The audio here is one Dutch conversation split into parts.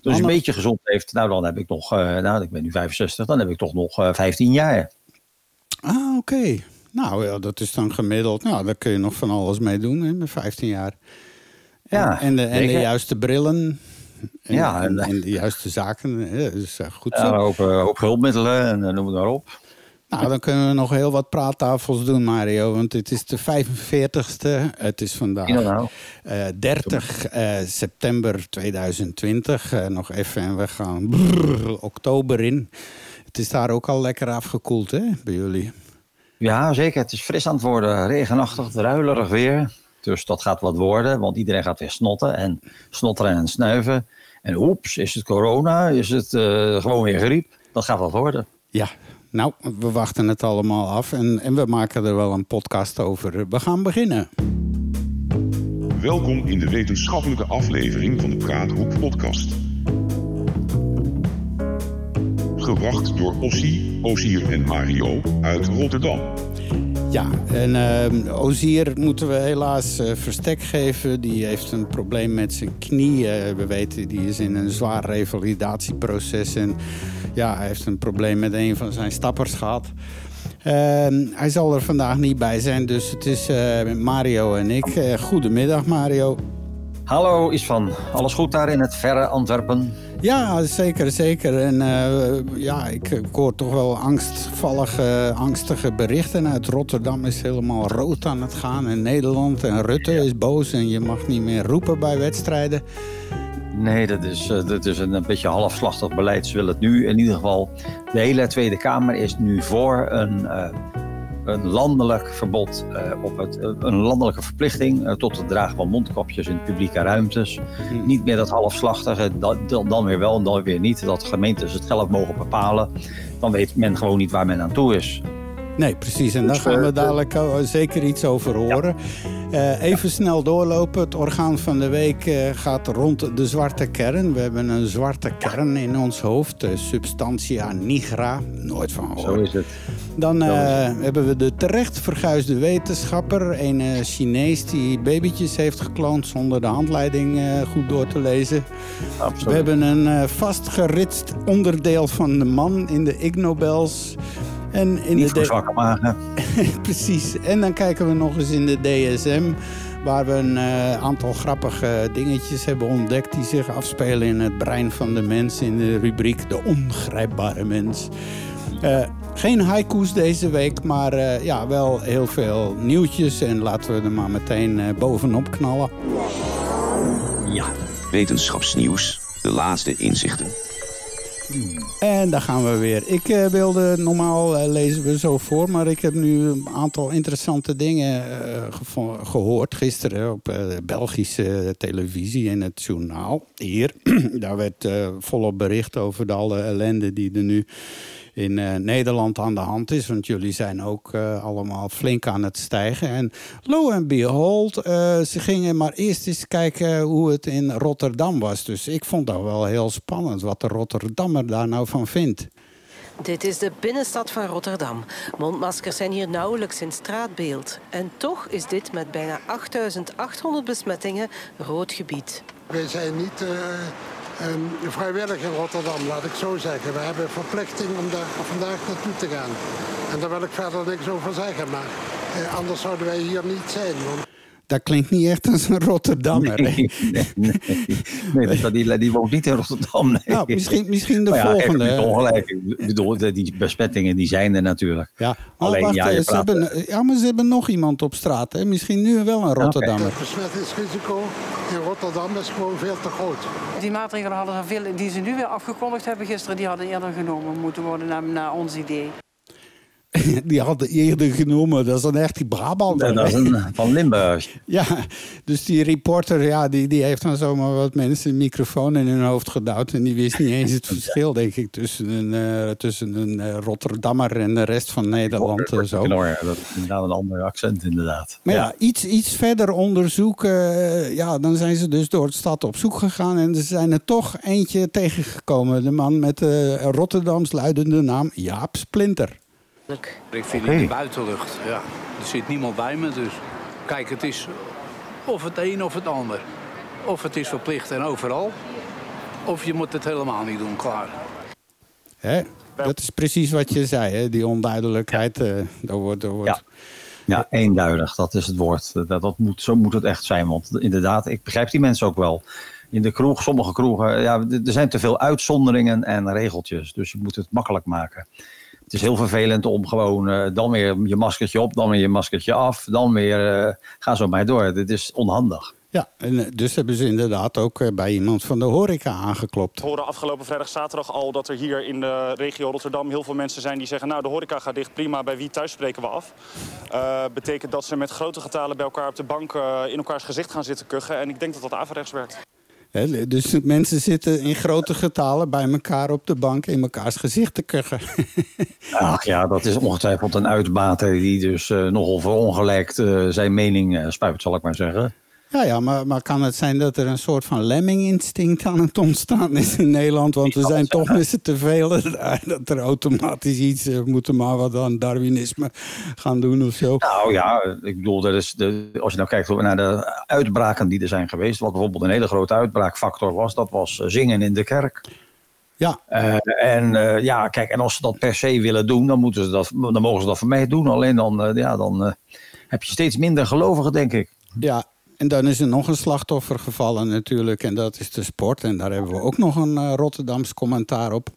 Dus een beetje gezond heeft, nou dan heb ik nog, nou ik ben nu 65, dan heb ik toch nog 15 jaar. Ah, oké. Nou ja, dat is dan gemiddeld. Nou, daar kun je nog van alles mee doen hè, met 15 jaar. Ja, en, de, en de juiste brillen. En, ja, en, en, de juiste zaken. Hè, dus goed zo. Ja, hoop, hoop hulpmiddelen en noem het maar op. Nou, dan kunnen we nog heel wat praattafels doen, Mario. Want het is de 45ste. Het is vandaag uh, 30 uh, september 2020. Uh, nog even en we gaan brrr, oktober in. Het is daar ook al lekker afgekoeld, hè, bij jullie? Ja, zeker. Het is fris aan het worden. Regenachtig, druilerig weer. Dus dat gaat wat worden, want iedereen gaat weer snotten en snotteren en snuiven. En oeps, is het corona? Is het gewoon weer griep? Dat gaat wat worden. Ja, nou, we wachten het allemaal af en, en we maken er wel een podcast over. We gaan beginnen. Welkom in de wetenschappelijke aflevering van de Praathoek podcast. Gebracht door Ossie, Ozier en Mario uit Rotterdam. Ja, en uh, Ozier moeten we helaas uh, verstek geven. Die heeft een probleem met zijn knie. We weten, die is in een zwaar revalidatieproces. En ja, hij heeft een probleem met een van zijn stappers gehad. Ehm, hij zal er vandaag niet bij zijn, dus het is uh, Mario en ik. goedemiddag, Mario. Hallo Isvan, alles goed daar in het verre Antwerpen? Ja, zeker, zeker. En uh, ja, ik, ik, hoor toch wel angstvallige, angstige berichten. Uit Rotterdam is helemaal rood aan het gaan. En Nederland en Rutte is boos en je mag niet meer roepen bij wedstrijden. Nee, dat is, uh, dat is een, een beetje halfslachtig beleid. Ze willen het nu in ieder geval. De hele Tweede Kamer is nu voor een... Uh, een landelijk verbod uh, op het, uh, een landelijke verplichting uh, tot het dragen van mondkapjes in publieke ruimtes. Hmm. Niet meer dat halfslachtige, dat, dan weer wel en dan weer niet. Dat gemeentes het zelf mogen bepalen. Dan weet men gewoon niet waar men aan toe is. Nee, precies. En daar gaan we dadelijk zeker iets over horen. Uh, even snel doorlopen. Het orgaan van de week uh, gaat rond de zwarte kern. We hebben een zwarte kern in ons hoofd. De substantia nigra. Nooit van gehoord. Zo is het. Dan hebben we de terecht verguisde wetenschapper. Een Chinees die babytjes heeft gekloond zonder de handleiding goed door te lezen. Absoluut. We hebben een vastgeritst onderdeel van de man in de Ig Nobels. En in Niet de voor magen. Precies. En dan kijken we nog eens in de DSM... waar we een uh, aantal grappige dingetjes hebben ontdekt... die zich afspelen in het brein van de mens... in de rubriek De Ongrijpbare Mens. Uh, geen haiku's deze week, maar uh, ja, wel heel veel nieuwtjes. En laten we er maar meteen bovenop knallen. Ja. Wetenschapsnieuws. De laatste inzichten. En daar gaan we weer. Ik uh, wilde, normaal uh, lezen we zo voor, maar ik heb nu een aantal interessante dingen uh, gehoord. Gisteren op Belgische televisie in het journaal. Hier, daar werd volop bericht over de alle ellende die er nu in uh, Nederland aan de hand is. Want jullie zijn ook uh, allemaal flink aan het stijgen. En lo and behold, uh, ze gingen maar eerst eens kijken hoe het in Rotterdam was. Dus ik vond dat wel heel spannend wat de Rotterdammer daar nou van vindt. Dit is de binnenstad van Rotterdam. Mondmaskers zijn hier nauwelijks in straatbeeld. En toch is dit met bijna 8800 besmettingen rood gebied. Wij zijn niet um, vrijwillig in Rotterdam, laat ik zo zeggen. We hebben verplichting om daar vandaag naartoe te gaan. En daar wil ik verder niks over zeggen, maar eh, anders zouden wij hier niet zijn. Want... Dat klinkt niet echt als een Rotterdammer. Nee, nee, nee. dat, die, die woont niet in Rotterdam. Nee. Nou, misschien, misschien de maar volgende. Ja, ongelijk. Ik bedoel, die besmettingen die zijn er natuurlijk. Ja, Alleen, wacht, ja, ze praat... hebben, ja, maar ze hebben nog iemand op straat. Hè? Misschien nu wel een Rotterdammer. Het besmettingsrisico in Rotterdam is gewoon veel te groot. Die maatregelen hadden veel, die ze nu weer afgekondigd hebben gisteren... die hadden eerder genomen moeten worden naar, naar ons idee. die hadden eerder genomen. Dat is een echt die Brabander. dat is een, van Limburg. Ja, dus die reporter ja, die, die heeft dan zomaar wat mensen een microfoon in hun hoofd gedouwd. En die wist niet eens het verschil, denk ik, tussen een, uh, tussen een uh, Rotterdammer en de rest van Nederland. Ja, zo. dat is inderdaad een ander accent, inderdaad. Maar ja, iets, iets verder onderzoeken. Uh, ja, dan zijn ze dus door de stad op zoek gegaan. En er zijn er toch eentje tegengekomen. De man met de Rotterdams luidende naam Jaap Splinter. Ik vind het de buitenlucht. Ja. Er zit niemand bij me, dus kijk, het is of het een of het ander. Of het is verplicht en overal. Of je moet het helemaal niet doen, klaar. Hè? Dat is precies wat je zei, hè? die onduidelijkheid. eh daar wordt, daar wordt... Ja. Ja, eenduidig, dat is het woord. Dat, dat moet, zo moet het echt zijn. Want inderdaad, ik begrijp die mensen ook wel. In de kroeg, sommige kroegen, ja, er zijn te veel uitzonderingen en regeltjes. Dus je moet het makkelijk maken. Het is heel vervelend om gewoon eh, dan weer je maskertje op, dan weer je maskertje af, dan weer uh, ga zo maar door. Dit is onhandig. Ja, en eh, dus hebben ze inderdaad ook bij iemand van de horeca aangeklopt. We horen afgelopen vrijdag, zaterdag al dat er hier in de regio Rotterdam heel veel mensen zijn die zeggen... nou, de horeca gaat dicht, prima, bij wie thuis spreken we af. Uh, betekent dat ze met grote getalen bij elkaar op de bank uh, in elkaars gezicht gaan zitten kuchen. En ik denk dat dat averechts werkt. Dus mensen zitten in grote getalen bij elkaar op de bank in elkaars gezicht te kuchen. Ach ja, dat is ongetwijfeld een uitbater die dus uh, nogal verongelijkt uh, zijn mening uh, spuit, zal ik maar zeggen. Ja, ja maar, maar kan het zijn dat er een soort van lemminginstinct aan het ontstaan is in Nederland? Want we zijn toch met z'n te veel dat er automatisch iets... we moeten maar wat aan Darwinisme gaan doen of zo. Nou ja, ik bedoel, dat is de, als je nou kijkt naar de uitbraken die er zijn geweest... wat bijvoorbeeld een hele grote uitbraakfactor was... dat was zingen in de kerk. Ja. Uh, en uh, ja, kijk, en als ze dat per se willen doen, dan, moeten ze dat, dan mogen ze dat voor mij doen. Alleen dan, uh, ja, dan heb je steeds minder gelovigen, denk ik. Ja, en dan is er nog een slachtoffer gevallen natuurlijk. En dat is de sport. En daar hebben we ook nog een uh, Rotterdams commentaar op.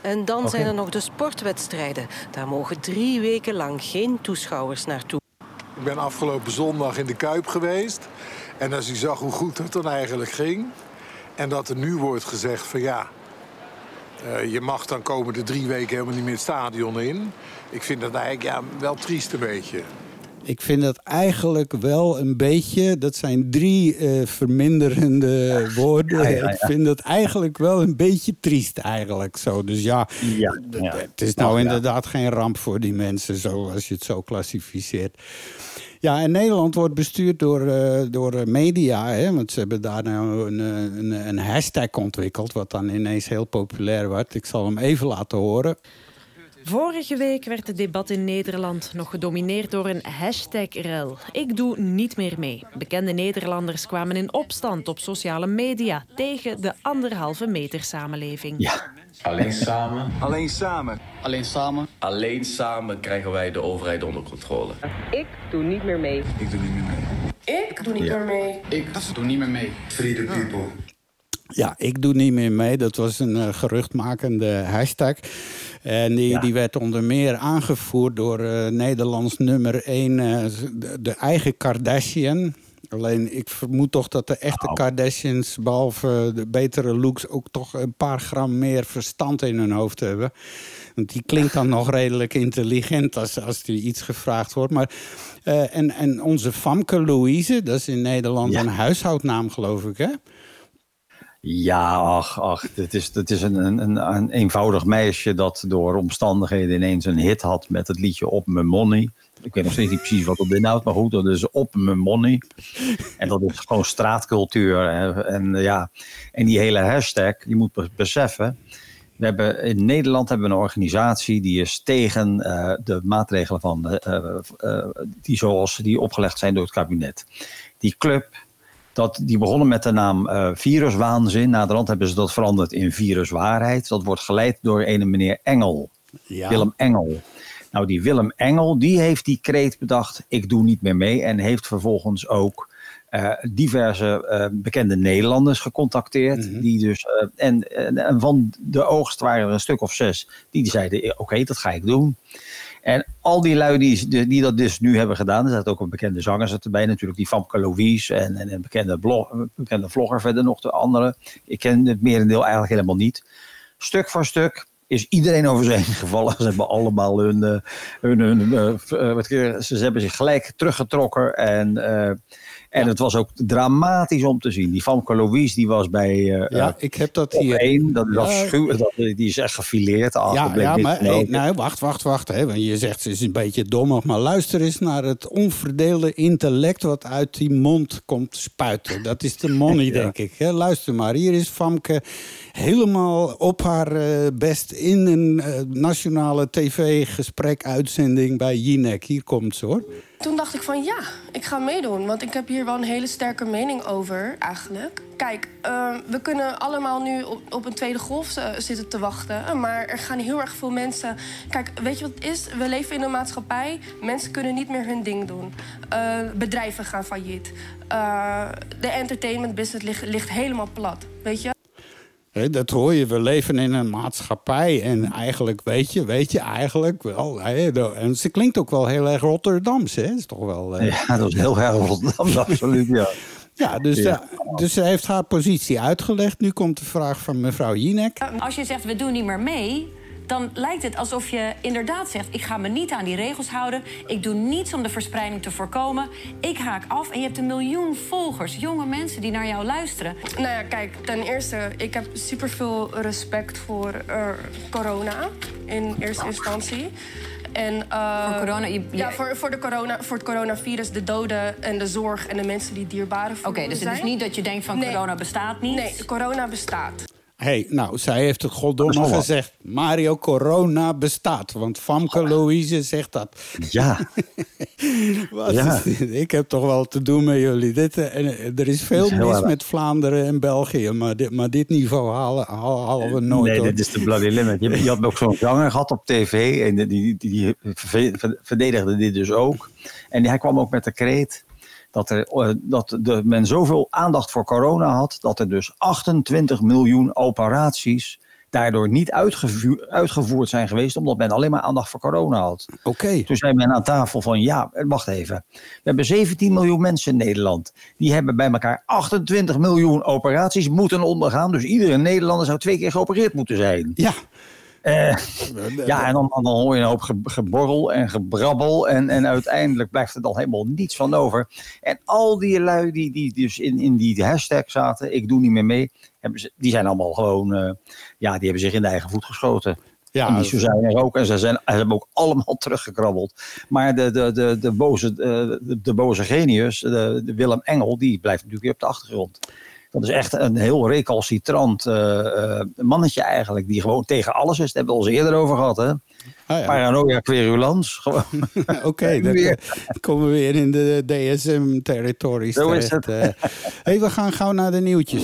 En dan okay. zijn er nog de sportwedstrijden. Daar mogen drie weken lang geen toeschouwers naartoe. Ik ben afgelopen zondag in de Kuip geweest. En als je zag hoe goed het dan eigenlijk ging... en dat er nu wordt gezegd van ja... Uh, je mag dan komende drie weken helemaal niet meer het stadion in. Ik vind dat eigenlijk ja, wel triest een beetje. Ik vind dat eigenlijk wel een beetje... dat zijn drie uh, verminderende woorden. Ja, ja, ja. Ik vind dat eigenlijk wel een beetje triest eigenlijk zo. Dus ja, het is nou inderdaad geen ramp voor die mensen... Zo, als je het zo klassificeert. Ja, en Nederland wordt bestuurd door, uh, door media. Hè, want ze hebben daar nou een, een, een hashtag ontwikkeld... wat dan ineens heel populair wordt. Ik zal hem even laten horen. Vorige week werd het debat in Nederland nog gedomineerd door een hashtag-rel. Ik doe niet meer mee. Bekende Nederlanders kwamen in opstand op sociale media tegen de anderhalve meter samenleving. Ja. Alleen samen. Alleen samen. Alleen samen. Alleen samen krijgen wij de overheid onder controle. Ik doe niet meer mee. Ik doe niet meer mee. Ik doe niet ja. meer mee. Ik doe niet meer mee. Free the people. Ja, ik doe niet meer mee. Dat was een uh, geruchtmakende hashtag. En die, ja. die werd onder meer aangevoerd door uh, Nederlands nummer 1, uh, de, de, eigen Kardashian. Alleen ik vermoed toch dat de echte. Kardashians, behalve de betere looks, ook toch een paar gram meer verstand in hun hoofd hebben. Want die klinkt dan nog redelijk intelligent als, als die iets gevraagd wordt. Maar, uh, en, en onze Famke Louise, dat is in Nederland ja. een huishoudnaam, geloof ik, hè? Ja, ach, ach, het is, het is een, een, een eenvoudig meisje dat door omstandigheden ineens een hit had met het liedje Op Mijn Money. Ik weet nog steeds niet precies wat dat inhoudt, maar goed, dat is Op Mijn Money. En dat is gewoon straatcultuur. En ja, en die hele hashtag, je moet beseffen, we hebben, in Nederland hebben we een organisatie die is tegen uh, de maatregelen van, uh, die zoals die opgelegd zijn door het kabinet. Die club dat, die begonnen met de naam uh, viruswaanzin. Naderhand hebben ze dat veranderd in viruswaarheid. Dat wordt geleid door een meneer Engel. Ja. Willem Engel. Nou, die Willem Engel, die heeft die kreet bedacht... ik doe niet meer mee. En heeft vervolgens ook uh, diverse uh, bekende Nederlanders gecontacteerd. Mhm. Mm -hmm. die dus, en, en, en, van de oogst waren er een stuk of zes... die zeiden, oké, okay, dat ga ik doen. En al die lui die, die dat dus nu hebben gedaan, er zat ook een bekende zanger erbij, natuurlijk die Famke Louise en, en een bekende, blog, bekende vlogger verder nog de andere. Ik ken het merendeel eigenlijk helemaal niet. Stuk voor stuk is iedereen over zijn gevallen. Ze hebben allemaal hun, uh, hun, hun uh, wat, ze hebben zich gelijk teruggetrokken en en het was ook dramatisch om te zien. Die Famke Louise, die was bij... Uh, ja, ik heb dat hier. Één, dat, dat, dat, die is echt gefileerd. Ja, ja maar hey, nou, wacht, wacht, wacht. Hè, want je zegt, ze is een beetje dommig. Maar luister eens naar het onverdeelde intellect... wat uit die mond komt spuiten. Dat is de money, ja. denk ik. Hè. Luister maar, hier is Famke. Helemaal op haar eh, best in een eh, nationale tv-gesprek-uitzending bij Jinek. Hier komt ze hoor. Toen dacht ik van ja, ik ga meedoen. Want ik heb hier wel een hele sterke mening over eigenlijk. Kijk, eh, we kunnen allemaal nu op, op een tweede golf zitten te wachten. Maar er gaan heel erg veel mensen... Kijk, weet je wat het is? We leven in een maatschappij. Mensen kunnen niet meer hun ding doen. Bedrijven gaan failliet. De entertainment business ligt helemaal plat. Weet je? Hè, dat hoor je, we leven in een maatschappij. En eigenlijk weet je, weet je eigenlijk wel. en ze klinkt ook wel heel erg Rotterdams, hè? Is toch wel. eh, Ja, dat is heel erg Rotterdam, absoluut, ja. Ja, dus, Ja. ja, dus ze heeft haar positie uitgelegd. Nu komt de vraag van mevrouw Jinek. Als je zegt we doen niet meer mee, dan lijkt het alsof je inderdaad zegt: ik ga me niet aan die regels houden. Ik doe niets om de verspreiding te voorkomen. Ik haak af en je hebt een miljoen volgers, jonge mensen die naar jou luisteren. Nou ja, kijk, ten eerste, ik heb superveel respect voor eh, corona in eerste instantie. En, eh, Voor corona, je- je- Ja, voor, voor, de corona, voor het coronavirus, de doden en de zorg en de mensen die dierbaren voor Oké, dus het is niet dat je denkt van Nee. corona bestaat niet. Nee, corona bestaat. Hey, nou, zij heeft het goddomme gezegd. Mario Corona bestaat. Want Famke Louise zegt dat. Ja, Wat Ja. is dit? Ik heb toch wel te doen met jullie. Dit, eh, en, eh, er is veel is mis met Vlaanderen en België. Maar dit, maar dit niveau halen, halen, we nooit. nee, dit is de bloody limit. Je, je had ook zo'n zanger gehad op tv en die, die, die verve- verdedigde dit dus ook. En hij kwam ook met de kreet dat, er, eh, dat de, men zoveel aandacht voor corona had... dat er dus 28 miljoen operaties daardoor niet uitgevoerd zijn geweest... omdat men alleen maar aandacht voor corona had. Oké. Toen zei men aan tafel van ja, wacht even. We hebben 17 miljoen mensen in Nederland. Die hebben bij elkaar 28 miljoen operaties moeten ondergaan. Dus iedere Nederlander zou twee keer geopereerd moeten zijn. Ja. Eh, ja, en dan, dan hoor je een hoop ge- geborrel en gebrabbel. En, en uiteindelijk blijft er dan helemaal niets van over. En al die lui die, die dus in, in die hashtag zaten, ik doe niet meer mee. Hebben ze, die zijn allemaal gewoon, eh, ja, die hebben zich in de eigen voet geschoten. Ja, en die zijn er ook. En ze, zijn, ze hebben ook allemaal teruggekrabbeld. Maar de, de, de, de, boze, eh, de, de boze genius, de, de Willem Engel, die blijft natuurlijk weer op de achtergrond. Dat is echt een heel recalcitrant eh, eh, mannetje eigenlijk. Die gewoon tegen alles is. Daar hebben we het al eens eerder over gehad. Hè? Ah, ja. Paranoia querulans. Gewoon. Oké, dan komen we weer in de DSM-territories Zo is terecht. eh. hey, we gaan gauw naar de nieuwtjes.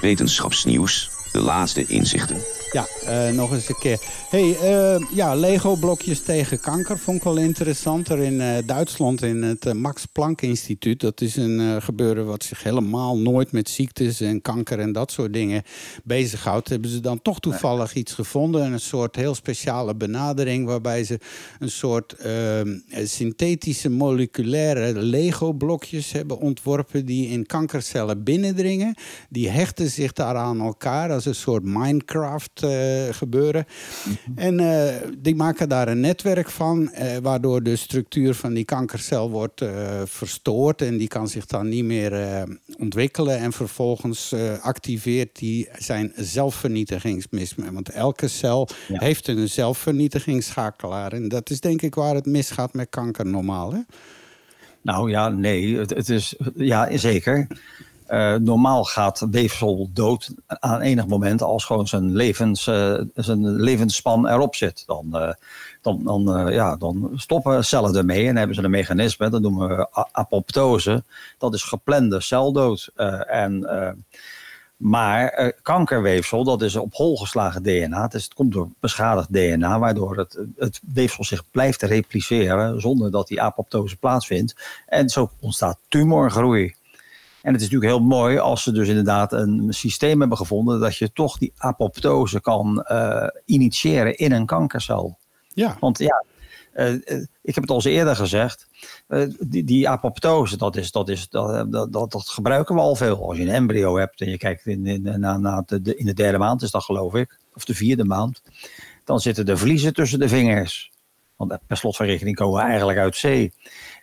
Wetenschapsnieuws. De laatste inzichten. Ja, eh, nog eens een keer. hey, eh, ja, Lego-blokjes tegen kanker vond ik wel interessant. Er in eh, Duitsland in het Max Planck Instituut. Dat is een gebeuren wat zich helemaal nooit met ziektes en kanker en dat soort dingen bezighoudt. Hebben ze dan toch toevallig iets gevonden. Een soort heel speciale benadering waarbij ze een soort eh, synthetische moleculaire Lego-blokjes hebben ontworpen die in kankercellen binnendringen. Die hechten zich daar aan elkaar als een soort Minecraft eh, gebeuren. En eh, die maken daar een netwerk van, eh, waardoor de structuur van die kankercel wordt verstoord. En die kan zich dan niet meer ontwikkelen. En vervolgens activeert die zijn zelfvernietigingsmechanisme. Want elke cel heeft een zelfvernietigingsschakelaar. En dat is denk ik waar het misgaat met kanker normaal. Hè? Nou ja, nee, het, het is, ja, zeker. Eh, normaal gaat weefsel dood aan enig moment als gewoon zijn, levens, eh, zijn levensspan erop zit. Dan, eh, dan, dan, ja, dan stoppen cellen ermee en hebben ze een mechanisme, dat noemen we apoptose. Dat is geplande celdood. En, maar kankerweefsel, dat is op hol geslagen DNA. Dus het komt door beschadigd DNA, waardoor het, het weefsel zich blijft repliceren zonder dat die apoptose plaatsvindt. En zo ontstaat tumorgroei. En het is natuurlijk heel mooi als ze dus inderdaad een systeem hebben gevonden dat je toch die apoptose kan eh, initiëren in een kankercel. Ja. Want ja, eh, eh, ik heb het al eens eerder gezegd, die, die apoptose, dat, is, dat, is, dat, dat, dat, dat gebruiken we al veel. Als je een embryo hebt en je kijkt in, in, na, na de, de- in de derde maand, is dat geloof ik, of de vierde maand, dan zitten er vliezen tussen de vingers. Want per slot van rekening komen we eigenlijk uit zee.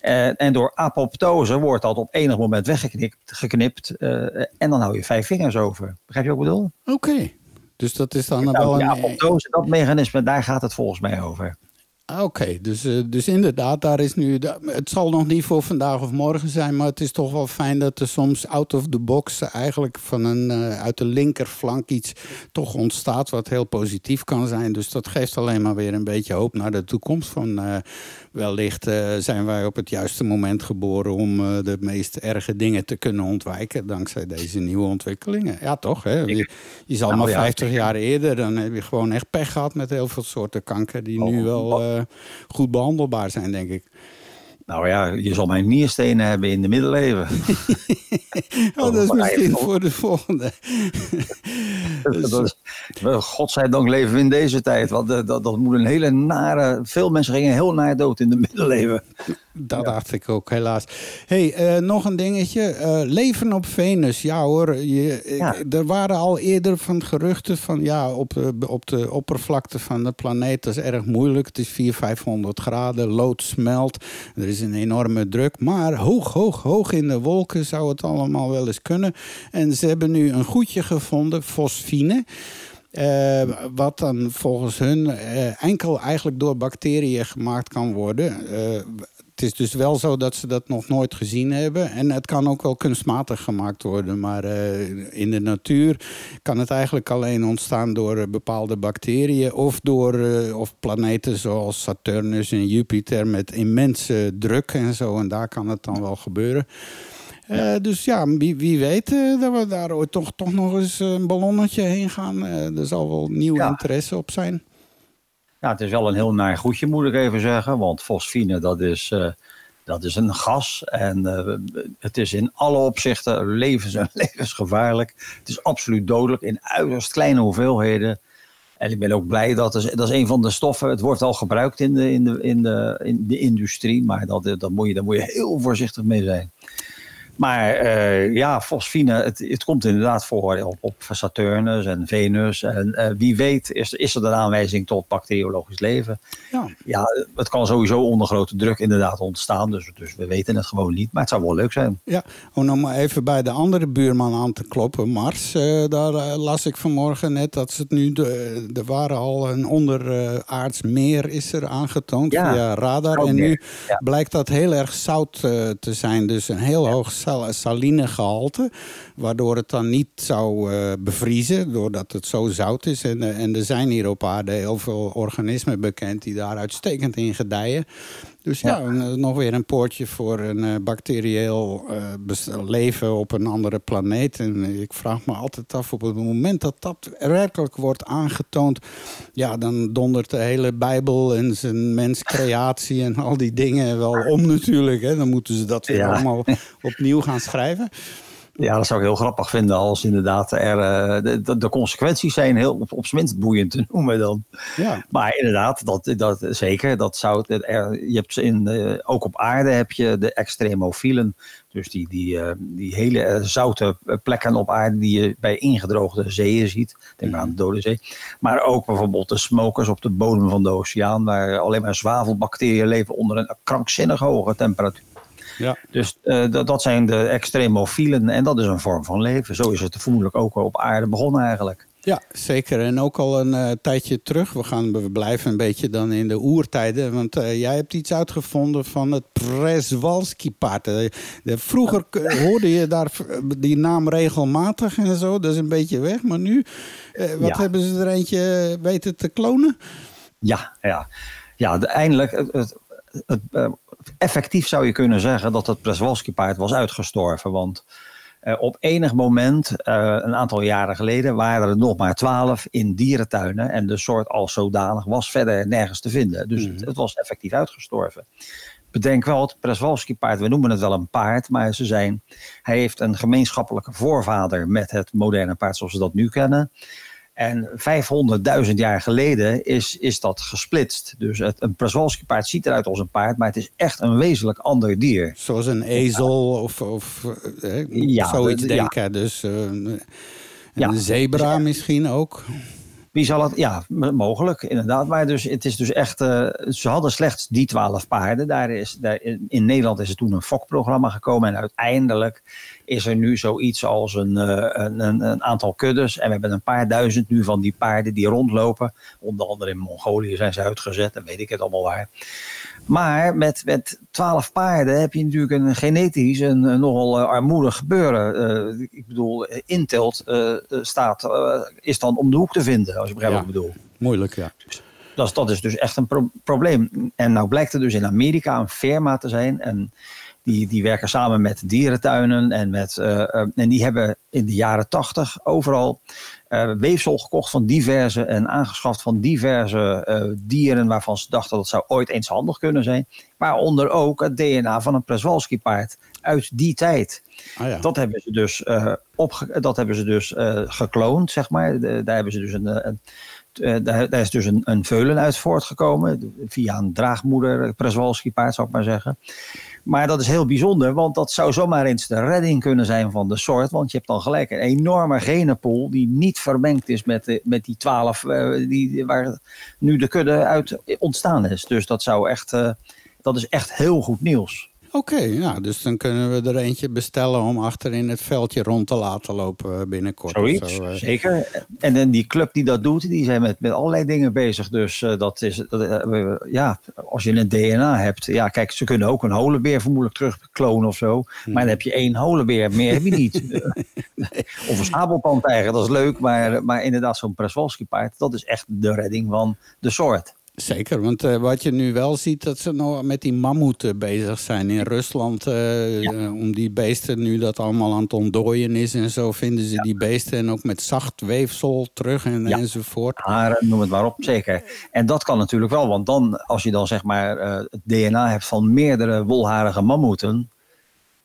Eh, en door apoptose wordt dat op enig moment weggeknipt geknipt, eh, en dan hou je vijf vingers over. Begrijp je wat ik bedoel? Oké, dus dat is dan Nou, wel een... apoptose, dat mechanisme, daar gaat het volgens mij over. Ah, Oké, dus, eh, dus inderdaad, daar is nu. Het zal nog niet voor vandaag of morgen zijn, maar het is toch wel fijn dat er soms out of the box eigenlijk van een, uit de linkerflank iets toch ontstaat wat heel positief kan zijn. Dus dat geeft alleen maar weer een beetje hoop naar de toekomst. Van wellicht eh, zijn wij op het juiste moment geboren om eh, de meest erge dingen te kunnen ontwijken dankzij deze nieuwe ontwikkelingen. Ja, toch? Hè? Je, je zal Nou maar ja. 50 jaar eerder, dan heb je gewoon echt pech gehad met heel veel soorten kanker die nu wel eh, goed behandelbaar zijn, denk ik. Nou ja, je zal mijn nierstenen hebben in de middeleeuwen. Oh, dat is misschien voor de volgende. Dat is, godzijdank leven we in deze tijd. Want eh, dat, dat moet een hele nare... Veel mensen gingen heel naar dood in de middeleeuwen. Dat dacht ik ook, helaas. hey, eh, nog een dingetje. Eh, leven op Venus. Ja hoor, je, ik- er waren al eerder van geruchten van... ja, op, de- op de oppervlakte van de planeet, dat is erg moeilijk. Het is 400, 500 graden, lood smelt. Er is een enorme druk. Maar hoog, hoog, hoog in de wolken zou het allemaal wel eens kunnen. En ze hebben nu een goedje gevonden, fosfine... Eh, wat dan volgens hun eh, enkel eigenlijk door bacteriën gemaakt kan worden. Eh, het is dus wel zo dat ze dat nog nooit gezien hebben. En het kan ook wel kunstmatig gemaakt worden. Maar eh, in de natuur kan het eigenlijk alleen ontstaan door eh, bepaalde bacteriën. Of door eh, of planeten zoals Saturnus en Jupiter met immense druk en zo. En daar kan het dan wel gebeuren. Dus ja, wie, wie weet dat we daar ooit toch, toch nog eens een ballonnetje heen gaan. Er zal wel nieuw interesse op zijn. Ja, het is wel een heel naar goedje, moet ik even zeggen. Want fosfine, dat is, eh, dat is een gas. En eh, het is in alle opzichten levens- en levensgevaarlijk. Het is absoluut dodelijk in uiterst kleine hoeveelheden. En ik ben ook blij dat dat is een van de stoffen. Het wordt al gebruikt in de, in de, in de, in de industrie. Maar dat, dat moet je, daar moet je heel voorzichtig mee zijn. Maar eh, ja, fosfine, het, het komt inderdaad voor op, op Saturnus en Venus. En eh, wie weet is, is er een aanwijzing tot bacteriologisch leven. Ja. ja, het kan sowieso onder grote druk inderdaad ontstaan. Dus, dus we weten het gewoon niet. Maar het zou wel leuk zijn. Ja, om nog maar even bij de andere buurman aan te kloppen, Mars. eh, daar las ik vanmorgen net dat ze het nu. De, er waren al een onderaards meer is er aangetoond Ja, via radar. En nu blijkt dat heel erg zout te zijn. Dus een heel hoog sal salinegehalte. Waardoor het dan niet zou eh, bevriezen, doordat het zo zout is. En, eh, en er zijn hier op aarde heel veel organismen bekend die daar uitstekend in gedijen. Dus ja, een- eh, nog weer een poortje voor een eh, bacterieel eh, leven op een andere planeet. En ik vraag me altijd af, op het moment dat dat werkelijk wordt aangetoond... ja, dan dondert de hele Bijbel en zijn menscreatie en al die dingen wel om natuurlijk. Hè. Dan moeten ze dat weer Ja. allemaal opnieuw gaan schrijven. Ja, dat zou ik heel grappig vinden als inderdaad er, eh, de, de, de consequenties zijn heel op, op zijn minst boeiend te noemen dan. Ja. Maar inderdaad, dat, dat, zeker. Dat zou, er, je hebt in, eh, ook op aarde heb je de extremofielen. Dus die, die, eh, die hele zoute plekken op aarde die je bij ingedroogde zeeën ziet. Denk maar aan de Dode Zee. Maar ook bijvoorbeeld de smokers op de bodem van de oceaan. Waar alleen maar zwavelbacteriën leven onder een krankzinnig hoge temperatuur. Ja. Dus eh, dat, dat zijn de extremofielen en dat is een vorm van leven. Zo is het vermoedelijk ook op aarde begonnen eigenlijk. Ja, zeker. En ook al een eh, tijdje terug. We, gaan, we blijven een beetje dan in de oertijden. Want eh, jij hebt iets uitgevonden van het Przewalski-paard. Eh, de- vroeger hoorde je daar die naam regelmatig en zo. Dat is een beetje weg. Maar nu, wat Ja. hebben ze er eentje weten te klonen? Ja, ja. ja de, eindelijk. Het, het, het, effectief zou je kunnen zeggen dat het Przewalski-paard was uitgestorven. Want eh, op enig moment, eh, een aantal jaren geleden, waren er nog maar twaalf in dierentuinen. En de soort als zodanig was verder nergens te vinden. Dus het, het was effectief uitgestorven. Bedenk wel, het Przewalski-paard, we noemen het wel een paard, maar ze zijn, hij heeft een gemeenschappelijke voorvader met het moderne paard zoals we dat nu kennen. En 500.000 jaar geleden is, is dat gesplitst. Dus het, een Przewalski-paard ziet eruit als een paard, maar het is echt een wezenlijk ander dier. Zoals een ezel of, of eh, Ja, zoiets de- ja. denken. Dus, eh, Ja. een zebra misschien ook. Wie zal het? Ja, mogelijk, inderdaad. Maar dus, het is dus echt. eh, ze hadden slechts die twaalf paarden. Daar is, daar, in, in Nederland is er toen een fokprogramma gekomen. En uiteindelijk is er nu zoiets als een, eh, een, een, een aantal kuddes. En we hebben een paar duizend nu van die paarden die rondlopen. Onder andere in Mongolië zijn ze uitgezet. En weet ik het allemaal waar. Maar met, met 12 paarden heb je natuurlijk een genetisch een, een nogal eh, armoedig gebeuren. Eh, ik bedoel, Intelt staat, is dan om de hoek te vinden, als je begrijpt wat ik bedoel. Moeilijk, ja. Dat is, dat is dus echt een pro- probleem. En nou blijkt er dus in Amerika een firma te zijn. En die, die werken samen met dierentuinen. En, met, eh, eh, en die hebben in de jaren tachtig overal eh, weefsel gekocht van diverse en aangeschaft van diverse dieren waarvan ze dachten dat het zou ooit eens handig kunnen zijn. Waaronder ook het DNA van een Przewalski paard uit die tijd. Ah, ja. Dat hebben ze dus, eh, opge- dat hebben ze dus eh, gekloond, zeg maar. De- daar hebben ze dus een, een daar, daar is dus een, een veulen uit voortgekomen. Via een draagmoeder, Przewalski paard zou ik maar zeggen. Maar dat is heel bijzonder, want dat zou zomaar eens de redding kunnen zijn van de soort. Want je hebt dan gelijk een enorme genenpool die niet vermengd is met, de, met die twaalf eh, die, waar nu de kudde uit ontstaan is. Dus dat zou echt, eh, dat is echt heel goed nieuws. Oké, nou, dus dan kunnen we er eentje bestellen om achter in het veldje rond te laten lopen eh, binnenkort. Zoiets, zo, eh. zeker. En, en die club die dat doet, die zijn met, met allerlei dingen bezig. Dus eh, dat is, dat, ja, als je een DNA hebt. Ja, kijk, ze kunnen ook een holenbeer vermoedelijk terugklonen of zo. Hmm. Maar dan heb je één holenbeer, meer heb je niet. of een snabeltandtijger, dat is leuk. Maar, maar inderdaad, zo'n Przewalski paard, dat is echt de redding van de soort. Zeker, want eh, wat je nu wel ziet, dat ze nog met die mammoeten bezig zijn in Rusland. eh, eh, om die beesten, nu dat allemaal aan het ontdooien is en zo, vinden ze die beesten en ook met zacht weefsel terug en, enzovoort. Haren, noem het maar op, zeker. En dat kan natuurlijk wel, want dan, als je dan zeg maar het DNA hebt van meerdere wolharige mammoeten,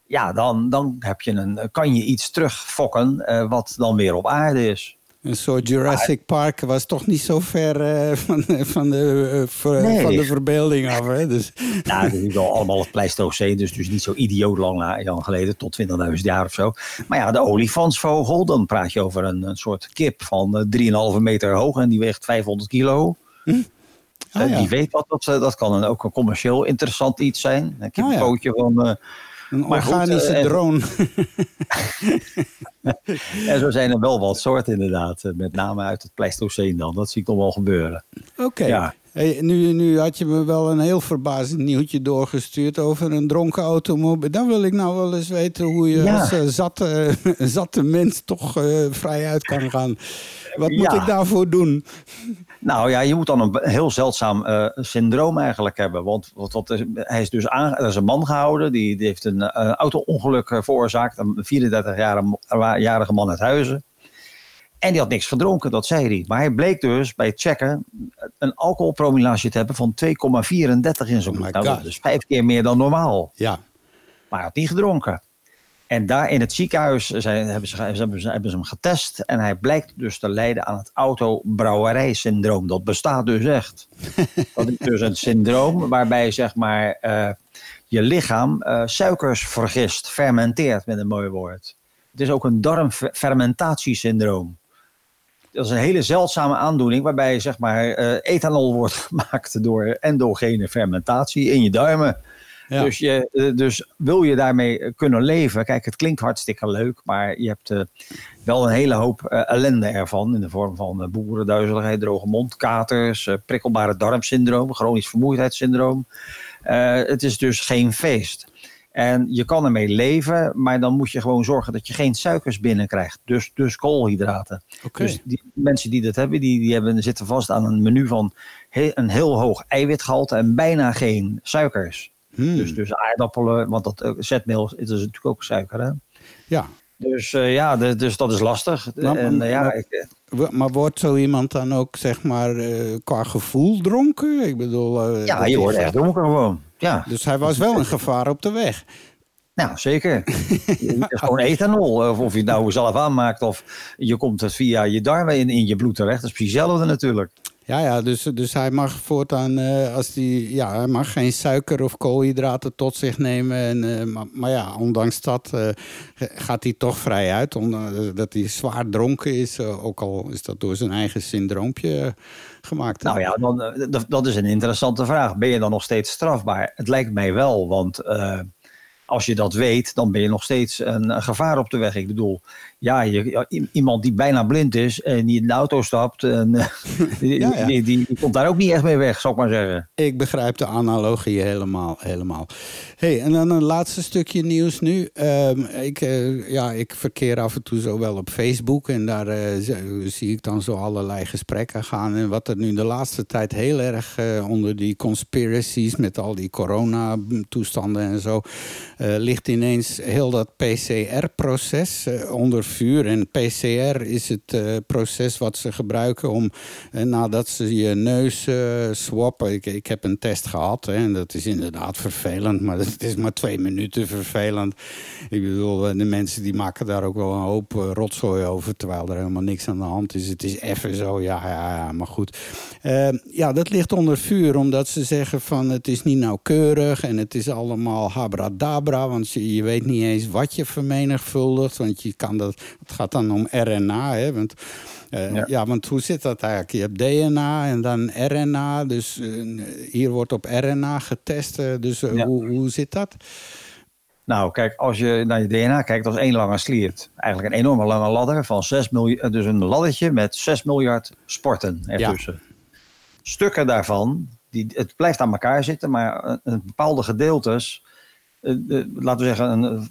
ja, dan, dan heb je een, kan je iets terugfokken wat dan weer op aarde is. Een soort Jurassic Park was toch niet zo ver eh, van, van, de, eh, ver- Nee. van de verbeelding af. Hè? Dus, Ja, dat is wel allemaal het Pleistocene, dus, dus niet zo idioot lang geleden, tot 20.000 jaar of zo. Maar ja, de olifantsvogel, dan praat je over een, een soort kip van eh, 3,5 meter hoog en die weegt 500 kilo. Ah, Eh, ja. Wie weet wat dat, eh, dat kan een, ook een commercieel interessant iets zijn. Een kippenpootje van... een goed, organische eh, drone. En zo zijn er wel wat soorten inderdaad. eh, Met name uit het Pleistocene dan. Dat zie ik nog wel gebeuren. Oké. Ja. Hey, nu, nu had je me wel een heel verbazend nieuwtje doorgestuurd over een dronken automobiel. Dan wil ik nou wel eens weten hoe je Ja. als eh, zatte, zatte mens toch eh, vrij uit kan gaan. Wat moet Ja. ik daarvoor doen? Nou ja, je moet dan een heel zeldzaam eh, syndroom eigenlijk hebben. Want wat, wat is, hij is dus aan, er is een man gehouden. Die, die heeft een eh, auto-ongeluk eh, veroorzaakt. Een 34-jarige man uit Huizen. En die had niks gedronken, dat zei hij. Maar hij bleek dus bij het checken een alcoholpromillage te hebben van 2,34 in zijn bloed. Nou, dat God. is vijf keer meer dan normaal. Ja. Maar hij had niet gedronken. En daar in het ziekenhuis zijn, hebben, ze, hebben, ze, hebben ze hem getest. En hij blijkt dus te lijden aan het autobrouwerijsyndroom. Dat bestaat dus echt. dat is dus een syndroom waarbij zeg maar, eh, je lichaam eh, suikers vergist, fermenteert met een mooi woord. Het is ook een darmfermentatiesyndroom. Dat is een hele zeldzame aandoening waarbij zeg maar, eh, ethanol wordt gemaakt door endogene fermentatie in je darmen. Ja. Dus, je, eh, dus wil je daarmee eh, kunnen leven? Kijk, het klinkt hartstikke leuk, maar je hebt eh, wel een hele hoop ellende ervan. In de vorm van uh, boerenduizeligheid, droge mond, katers, prikkelbare darmsyndroom, chronisch vermoeidheidssyndroom. Het is dus geen feest. En je kan ermee leven, maar dan moet je gewoon zorgen dat je geen suikers binnenkrijgt. Dus, dus koolhydraten. Dus die mensen die dat hebben, die, die hebben, zitten vast aan een menu van he- een heel hoog eiwitgehalte en bijna geen suikers. Hmm. Dus, dus aardappelen, want dat eh, zetmeel is natuurlijk ook suiker. Hè? Ja. Dus eh, ja, de- dus dat is lastig. Maar- en, eh, ja, maar- ik, Maar wordt zo iemand dan ook, zeg maar, qua gevoel dronken? Ik bedoel... ja, je wordt echt dronken gewoon. Ja. Dus hij was wel een gevaar op de weg. Nou, zeker. Gewoon ethanol. Of, of je het nou zelf aanmaakt of je komt het via je darmen in, in je bloed terecht. Dat is precies hetzelfde natuurlijk. Ja, ja dus, dus hij mag voortaan, uh, als die, ja, hij mag geen suiker of koolhydraten tot zich nemen. En, uh, maar, maar, ja, ondanks dat uh, gaat hij toch vrij uit. Omdat hij zwaar dronken is, ook al is dat door zijn eigen syndroompje gemaakt. Nou ja, dan, dat, is een interessante vraag. Ben je dan nog steeds strafbaar? Het lijkt mij wel, want als je dat weet, dan ben je nog steeds een gevaar op de weg. Ik bedoel, ja, je, iemand die bijna blind is en die in de auto stapt, en, ja, ja. Die, die, die, komt daar ook niet echt mee weg, zou ik maar zeggen. Ik begrijp de analogie helemaal. helemaal. hey, en dan een laatste stukje nieuws nu. Um, ik, uh, ja, ik verkeer af en toe zo wel op Facebook en daar uh, zie ik dan zo allerlei gesprekken gaan. En wat er nu de laatste tijd heel erg uh, onder die conspiracies met al die corona-toestanden en zo, ligt ineens heel dat PCR-proces onder vuur. En PCR is het uh, proces wat ze gebruiken om uh, nadat ze je neus uh, swappen. Ik, ik heb een test gehad hè, en dat is inderdaad vervelend, maar het is maar twee minuten vervelend. Ik bedoel, de mensen die maken daar ook wel een hoop rotzooi over, terwijl er helemaal niks aan de hand is. Het is even zo, ja, ja, ja maar goed. ja, dat ligt onder vuur omdat ze zeggen van het is niet nauwkeurig en het is allemaal habradabra, want je weet niet eens wat je vermenigvuldigt, want je kan dat het gaat dan om RNA, hè? Want, uh, ja. ja. want hoe zit dat eigenlijk? Je hebt DNA en dan RNA. Dus uh, hier wordt op RNA getest. Uh, dus ja. hoe, hoe zit dat? Nou, kijk, als je naar je DNA kijkt, dat is één lange sliert. Eigenlijk een enorme lange ladder van 6 miljard. Dus een laddertje met 6 miljard sporten ertussen. Ja. Stukken daarvan, die, het blijft aan elkaar zitten, maar een bepaalde gedeeltes laten we zeggen,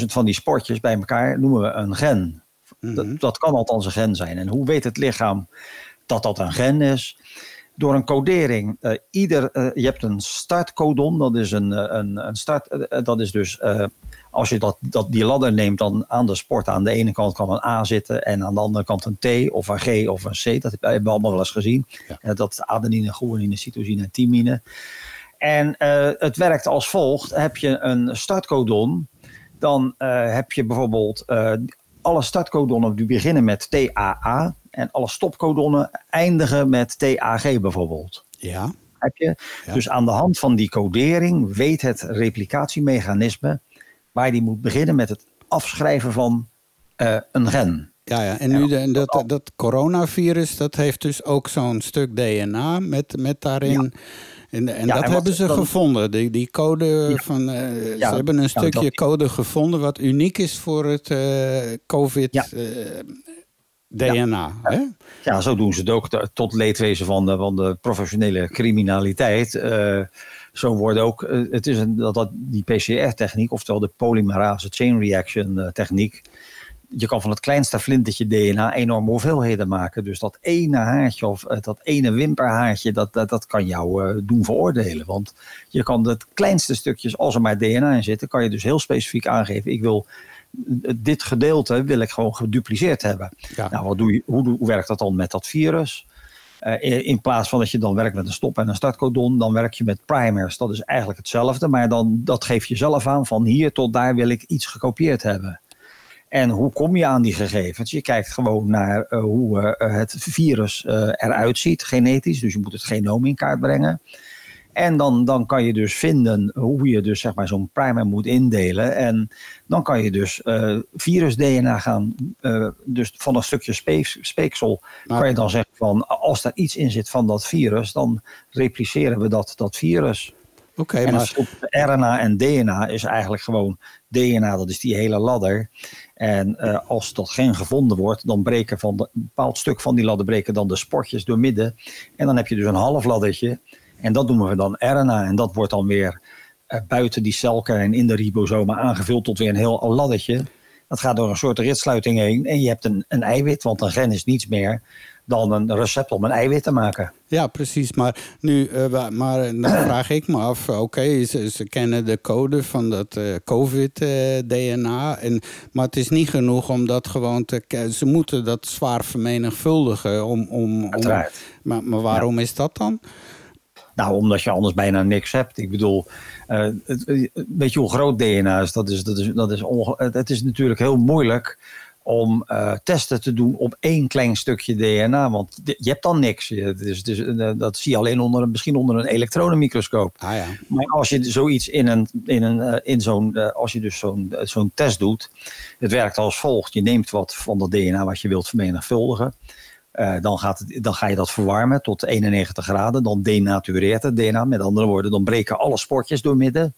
15.000 van die sportjes bij elkaar noemen we een gen. Dat, dat, kan althans een gen zijn. En hoe weet het lichaam dat dat een gen is? Door een codering. Uh, ieder, uh, je hebt een startcodon, dat is een, een, een start. dat is dus als je dat, dat, die ladder neemt dan aan de sport, aan de ene kant kan een A zitten en aan de andere kant een T of een G of een C. Dat hebben we allemaal wel eens gezien. Ja. dat adenine, guanine, cytosine en thymine. En uh, het werkt als volgt. Heb je een startcodon, dan uh, heb je bijvoorbeeld uh, alle startcodonnen die beginnen met TAA en alle stopcodonnen eindigen met TAG bijvoorbeeld. Ja. Heb je? Ja. Dus aan de hand van die codering weet het replicatiemechanisme waar die moet beginnen met het afschrijven van een gen. Ja, ja. en nu de, dat, dat coronavirus, dat heeft dus ook zo'n stuk DNA met, met daarin... Ja en, en ja, dat en hebben ze gevonden, die, die code ja. van... Uh, ja, ze hebben een stukje dat... code gevonden wat uniek is voor het uh, COVID-DNA. Uh, ja. ja, zo doen ze het ook tot leedwezen van de, van de professionele criminaliteit. zo worden ook, het is een, dat, dat, die PCR-techniek, oftewel de polymerase chain reaction techniek je kan van het kleinste flintertje DNA enorme hoeveelheden maken. Dus dat ene haartje of eh, dat ene wimperhaartje, dat, dat, dat kan jou uh, doen veroordelen. Want je kan het kleinste stukjes, als er maar DNA in zitten, kan je dus heel specifiek aangeven. Ik wil dit gedeelte wil ik gewoon gedupliceerd hebben. Ja. Nou, wat doe je, hoe, hoe werkt dat dan met dat virus? Uh, in plaats van dat je dan werkt met een stop- en een startcodon, dan werk je met primers. Dat is eigenlijk hetzelfde, maar dan, dat geef je zelf aan van hier tot daar wil ik iets gekopieerd hebben. En hoe kom je aan die gegevens? Je kijkt gewoon naar uh, hoe uh, het virus uh, eruit ziet, genetisch. Dus je moet het genoom in kaart brengen. En dan, dan kan je dus vinden hoe je dus zeg maar zo'n primer moet indelen. En dan kan je dus virus-DNA gaan, dus van een stukje speeks, speeksel, kan je dan zeggen van als er iets in zit van dat virus, dan repliceren we dat, dat virus. Oké, okay, maar... RNA en DNA is eigenlijk gewoon DNA, dat is die hele ladder. En uh, als dat geen gevonden wordt, dan breken van de, een bepaald stuk van die ladder breken dan de sportjes door midden. En dan heb je dus een half laddertje. En dat noemen we dan RNA. En dat wordt dan weer uh, buiten die celkern in de ribosomen aangevuld tot weer een heel laddertje. Dat gaat door een soort ritsluiting heen. En je hebt een, een eiwit, want een gen is niets meer dan een recept om een eiwit te maken. Ja, precies. Maar nu uh, maar dan vraag ik me af, oké, okay, ze, ze, kennen de code van dat uh, COVID-DNA. Uh, maar het is niet genoeg om dat gewoon te... Ze moeten dat zwaar vermenigvuldigen. Om, om, om maar, maar waarom ja. is dat dan? Nou, omdat je anders bijna niks hebt. Ik bedoel, uh, het, weet je hoe groot DNA is? Dat is, dat is, dat is, onge het is natuurlijk heel moeilijk om eh, testen te doen op één klein stukje DNA. Want je hebt dan niks. Je, dus, dus, dat zie je alleen onder, een- misschien onder een elektronenmicroscoop. Ah, ja. Maar als je zoiets in een, in een, eh, in zo'n, als je dus zo'n, zo'n test doet, het werkt als volgt. Je neemt wat van dat DNA wat je wilt vermenigvuldigen. Dan, gaat het, dan ga je dat verwarmen tot 91 graden. Dan denatureert het DNA. Met andere woorden, dan breken alle sportjes door midden.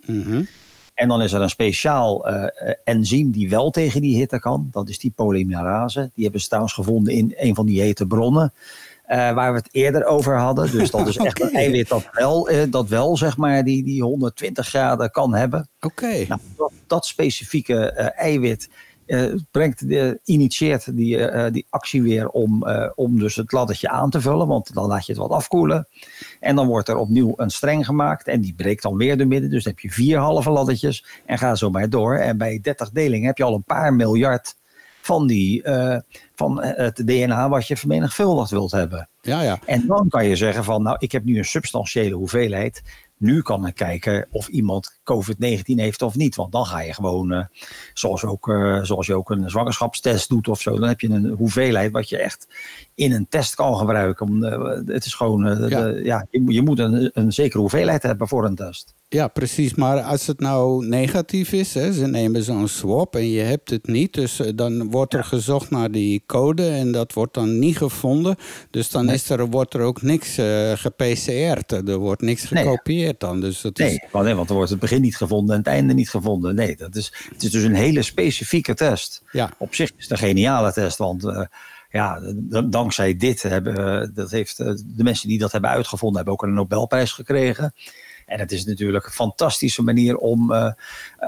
En dan is er een speciaal eh, enzym die wel tegen die hitte kan. Dat is die polymerase. Die hebben ze trouwens gevonden in een van die hete bronnen. eh, waar we het eerder over hadden. Dus dat is echt een eiwit dat wel, dat wel zeg maar, die, die 120 graden kan hebben. Oké. Nou, dat, dat specifieke eiwit brengt de, initieert die, eh, die actie weer om, eh, om dus het laddertje aan te vullen. Want dan laat je het wat afkoelen. En dan wordt er opnieuw een streng gemaakt. En die breekt dan weer door midden. Dus dan heb je vier halve laddertjes. En ga zo maar door. En bij 30 delingen heb je al een paar miljard van, die, eh, van het DNA wat je vermenigvuldigd wilt hebben. Ja, ja. En dan kan je zeggen van, nou, ik heb nu een substantiële hoeveelheid. Nu kan ik kijken of iemand COVID-19 heeft of niet. Want dan ga je gewoon, eh, zoals, ook, eh, zoals je ook een zwangerschapstest doet of zo. Dan heb je een hoeveelheid wat je echt in een test kan gebruiken. Om, eh, het is gewoon, Ja. de- ja, je, moet- je moet een, een zekere hoeveelheid hebben voor een test. Ja, precies. Maar als het nou negatief is, hè, ze nemen zo'n swab en je hebt het niet. Dus dan wordt er gezocht naar die code en dat wordt dan niet gevonden. Dus dan is er, wordt er ook niks eh gepcr'd. Er wordt niks Nee. gekopieerd dan. Dus dat is... Nee, want, nee, want er wordt het begin niet gevonden en het einde niet gevonden. Nee, dat is, het is dus een hele specifieke test. Ja. Op zich is het een geniale test, want eh, ja, dankzij dit hebben eh, dat heeft, eh, de mensen die dat hebben uitgevonden, hebben ook een Nobelprijs gekregen. En het is natuurlijk een fantastische manier om,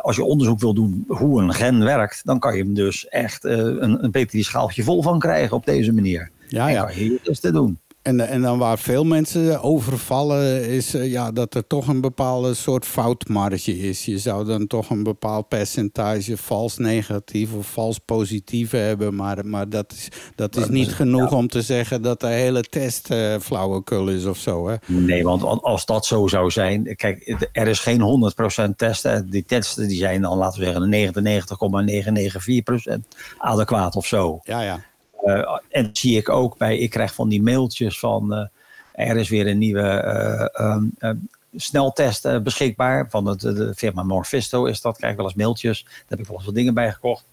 als je onderzoek wil doen hoe een gen werkt, dan kan je hem dus echt eh, een, een petrischaaltje vol van krijgen op deze manier. Ja, en ja. kan je je testen doen. En, en dan waar veel mensen overvallen, is eh, ja, dat er toch een bepaalde soort foutmarge is. Je zou dan toch een bepaald percentage vals negatief of vals positief hebben. Maar, maar dat is, dat is niet genoeg om te zeggen dat de hele test eh, flauwekul is of zo. Hè? Nee, want al- als dat zo zou zijn. Kijk, er is geen 100% testen. Die testen die zijn dan, laten we zeggen, 99,994% adequaat of zo. Ja, ja. Eh, en dat zie ik ook bij, ik krijg van die mailtjes van. eh, er is weer een nieuwe eh, ehm, eh, sneltest beschikbaar. Van het, de firma Morphisto is dat. Krijg ik wel eens mailtjes. Daar heb ik wel eens wat dingen bij gekocht.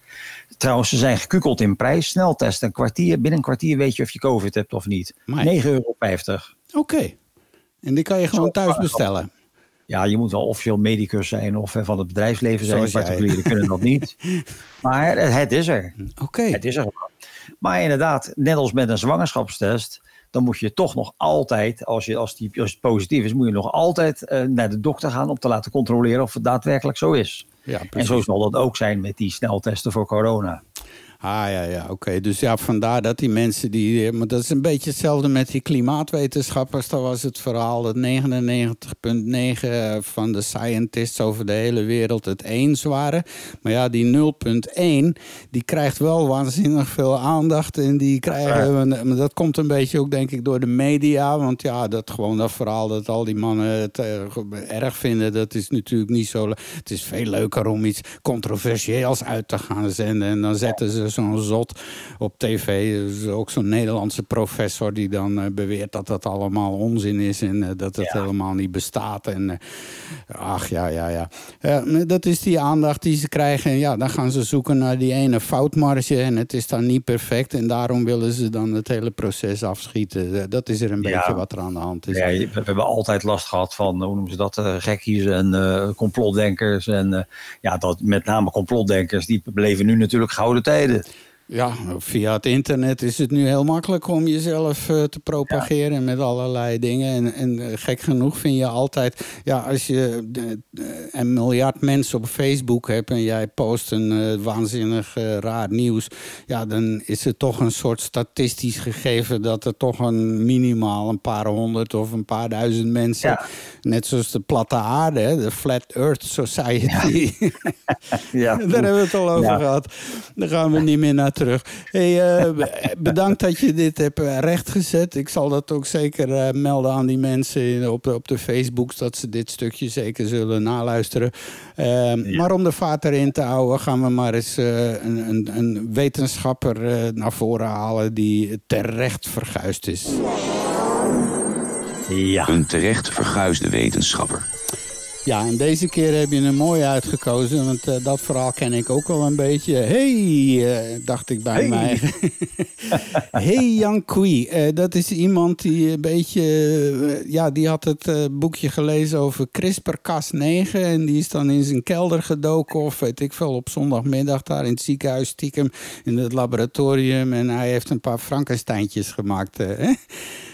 Trouwens, ze zijn gekukeld in prijs. Sneltest, een kwartier. Binnen een kwartier weet je of je COVID hebt of niet. 9,50 euro. Oké. En die kan je gewoon thuis bestellen. Ja, je moet wel officieel medicus zijn of van het bedrijfsleven zijn. Particulieren kunnen dat niet. Maar het is er. Oké. Het is er. Maar inderdaad, net als met een zwangerschapstest, dan moet je toch nog altijd, als, je, als, die, als het positief is, moet je nog altijd eh, naar de dokter gaan om te laten controleren of het daadwerkelijk zo is. Ja, en zo zal dat ook zijn met die sneltesten voor corona. Ah ja, ja, oké. Dus ja, vandaar dat die mensen die. eh, Maar dat is een beetje hetzelfde met die klimaatwetenschappers. Daar was het verhaal dat 99,9 van de scientists over de hele wereld het eens waren. Maar ja, die 0,1 die krijgt wel waanzinnig veel aandacht. En die krijgen. maar Dat komt een beetje ook, denk ik, door de media. Want ja, dat gewoon dat verhaal dat al die mannen het eh, erg vinden, dat is natuurlijk niet zo. Het is veel leuker om iets controversieels uit te gaan zenden. En dan zetten ze zo'n zot op tv. Dus ook zo'n Nederlandse professor die dan eh, beweert dat dat allemaal onzin is en eh, dat het helemaal niet bestaat. En eh, ach ja, ja, ja. Dat is die aandacht die ze krijgen. En ja, dan gaan ze zoeken naar die ene foutmarge. En het is dan niet perfect. En daarom willen ze dan het hele proces afschieten. Dat is er een Ja. beetje wat er aan de hand is. Ja, we, we hebben altijd last gehad van, hoe noemen ze dat, gekkies en complotdenkers. En ja, dat, met name complotdenkers, die beleven nu natuurlijk gouden tijden. it. Ja, via het internet is het nu heel makkelijk om jezelf eh, te propageren met allerlei dingen. En, en eh, gek genoeg vind je altijd, ja, als je eh, een miljard mensen op Facebook hebt en jij post een waanzinnig raar nieuws, ja, dan is het toch een soort statistisch gegeven dat er toch een minimaal een paar honderd of een paar duizend mensen, net zoals de platte aarde, hè, de Flat Earth Society. Ja. Daar hebben we het al over gehad. Daar gaan we niet meer naartoe. Terug. Hey, eh, bedankt dat je dit hebt eh, rechtgezet. Ik zal dat ook zeker eh, melden aan die mensen op, de- op de Facebooks... dat ze dit stukje zeker zullen naluisteren. Eh, Maar om de vaart erin te houden... gaan we maar eens eh, een, een, een wetenschapper eh, naar voren halen... die terecht verguisd is. Ja. Een terecht verguisde wetenschapper. Ja, en deze keer heb je een mooi uitgekozen, want eh, dat verhaal ken ik ook wel een beetje. Hey, eh, dacht ik bij Hey. mij. hey Jan Kui, eh, dat is iemand die een beetje, ja, die had het boekje gelezen over CRISPR-Cas9 en die is dan in zijn kelder gedoken of weet ik veel op zondagmiddag daar in het ziekenhuis stiekem in het laboratorium en hij heeft een paar Frankensteintjes gemaakt. hè?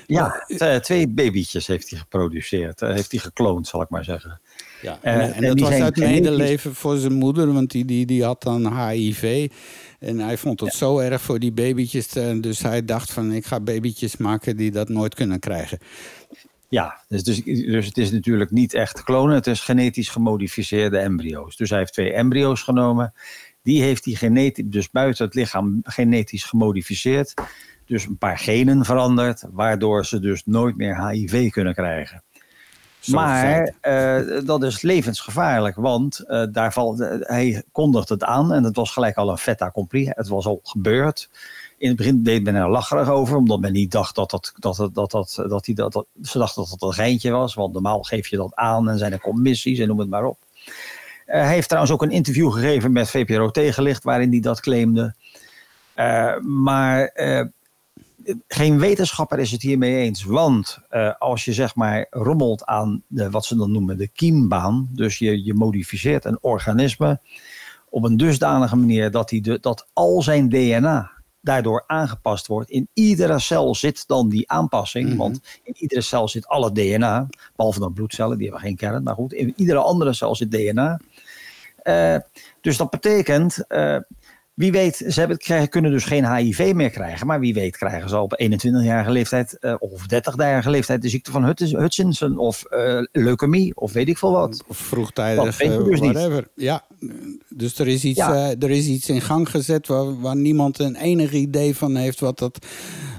Ja, twee babytjes heeft hij geproduceerd. heeft hij gekloond, zal ik maar zeggen. Ja, Eh, en, en dat was uit medeleven voor zijn moeder, want die, die, die had dan HIV. En hij vond het zo erg voor die babytjes. eh, Dus hij dacht van, ik ga babytjes maken die dat nooit kunnen krijgen. Ja, dus, dus, dus het is natuurlijk niet echt klonen. Het is genetisch gemodificeerde embryo's. Dus hij heeft twee embryo's genomen. Die heeft hij genetisch, dus buiten het lichaam genetisch gemodificeerd. Dus een paar genen veranderd. Waardoor ze dus nooit meer HIV kunnen krijgen. Zo maar eh, dat is levensgevaarlijk, want eh, daar valt, eh, hij kondigde het aan en het was gelijk al een fait accompli. Het was al gebeurd. In het begin deed men er lacherig over, omdat men niet dacht dat, dat, dat, dat, dat, dat, dat, hij dat, dat ze dachten dat het een geintje was, want normaal geef je dat aan en zijn er commissies en noem het maar op. Hij heeft trouwens ook een interview gegeven met VPRO Tegenlicht, waarin hij dat claimde. Maar geen wetenschapper is het hiermee eens. Want eh, als je zeg maar rommelt aan de, wat ze dan noemen de kiembaan. Dus je, je modificeert een organisme op een dusdanige manier dat, hij de, dat al zijn DNA daardoor aangepast wordt. In iedere cel zit dan die aanpassing. Want in iedere cel zit alle DNA. Behalve dan bloedcellen, die hebben geen kern. Maar goed, in iedere andere cel zit DNA. Eh, dus dat betekent, eh, wie weet, ze hebben, krijgen, kunnen dus geen HIV meer krijgen. Maar wie weet krijgen ze al op 21-jarige leeftijd eh, of 30-jarige leeftijd de ziekte van Hut- Hutchinson of eh, leukemie of weet ik veel wat. Of vroegtijdig, eh, dus niet. whatever. Ja, dus er is, iets, Ja. er is iets in gang gezet waar, waar niemand een enig idee van heeft wat dat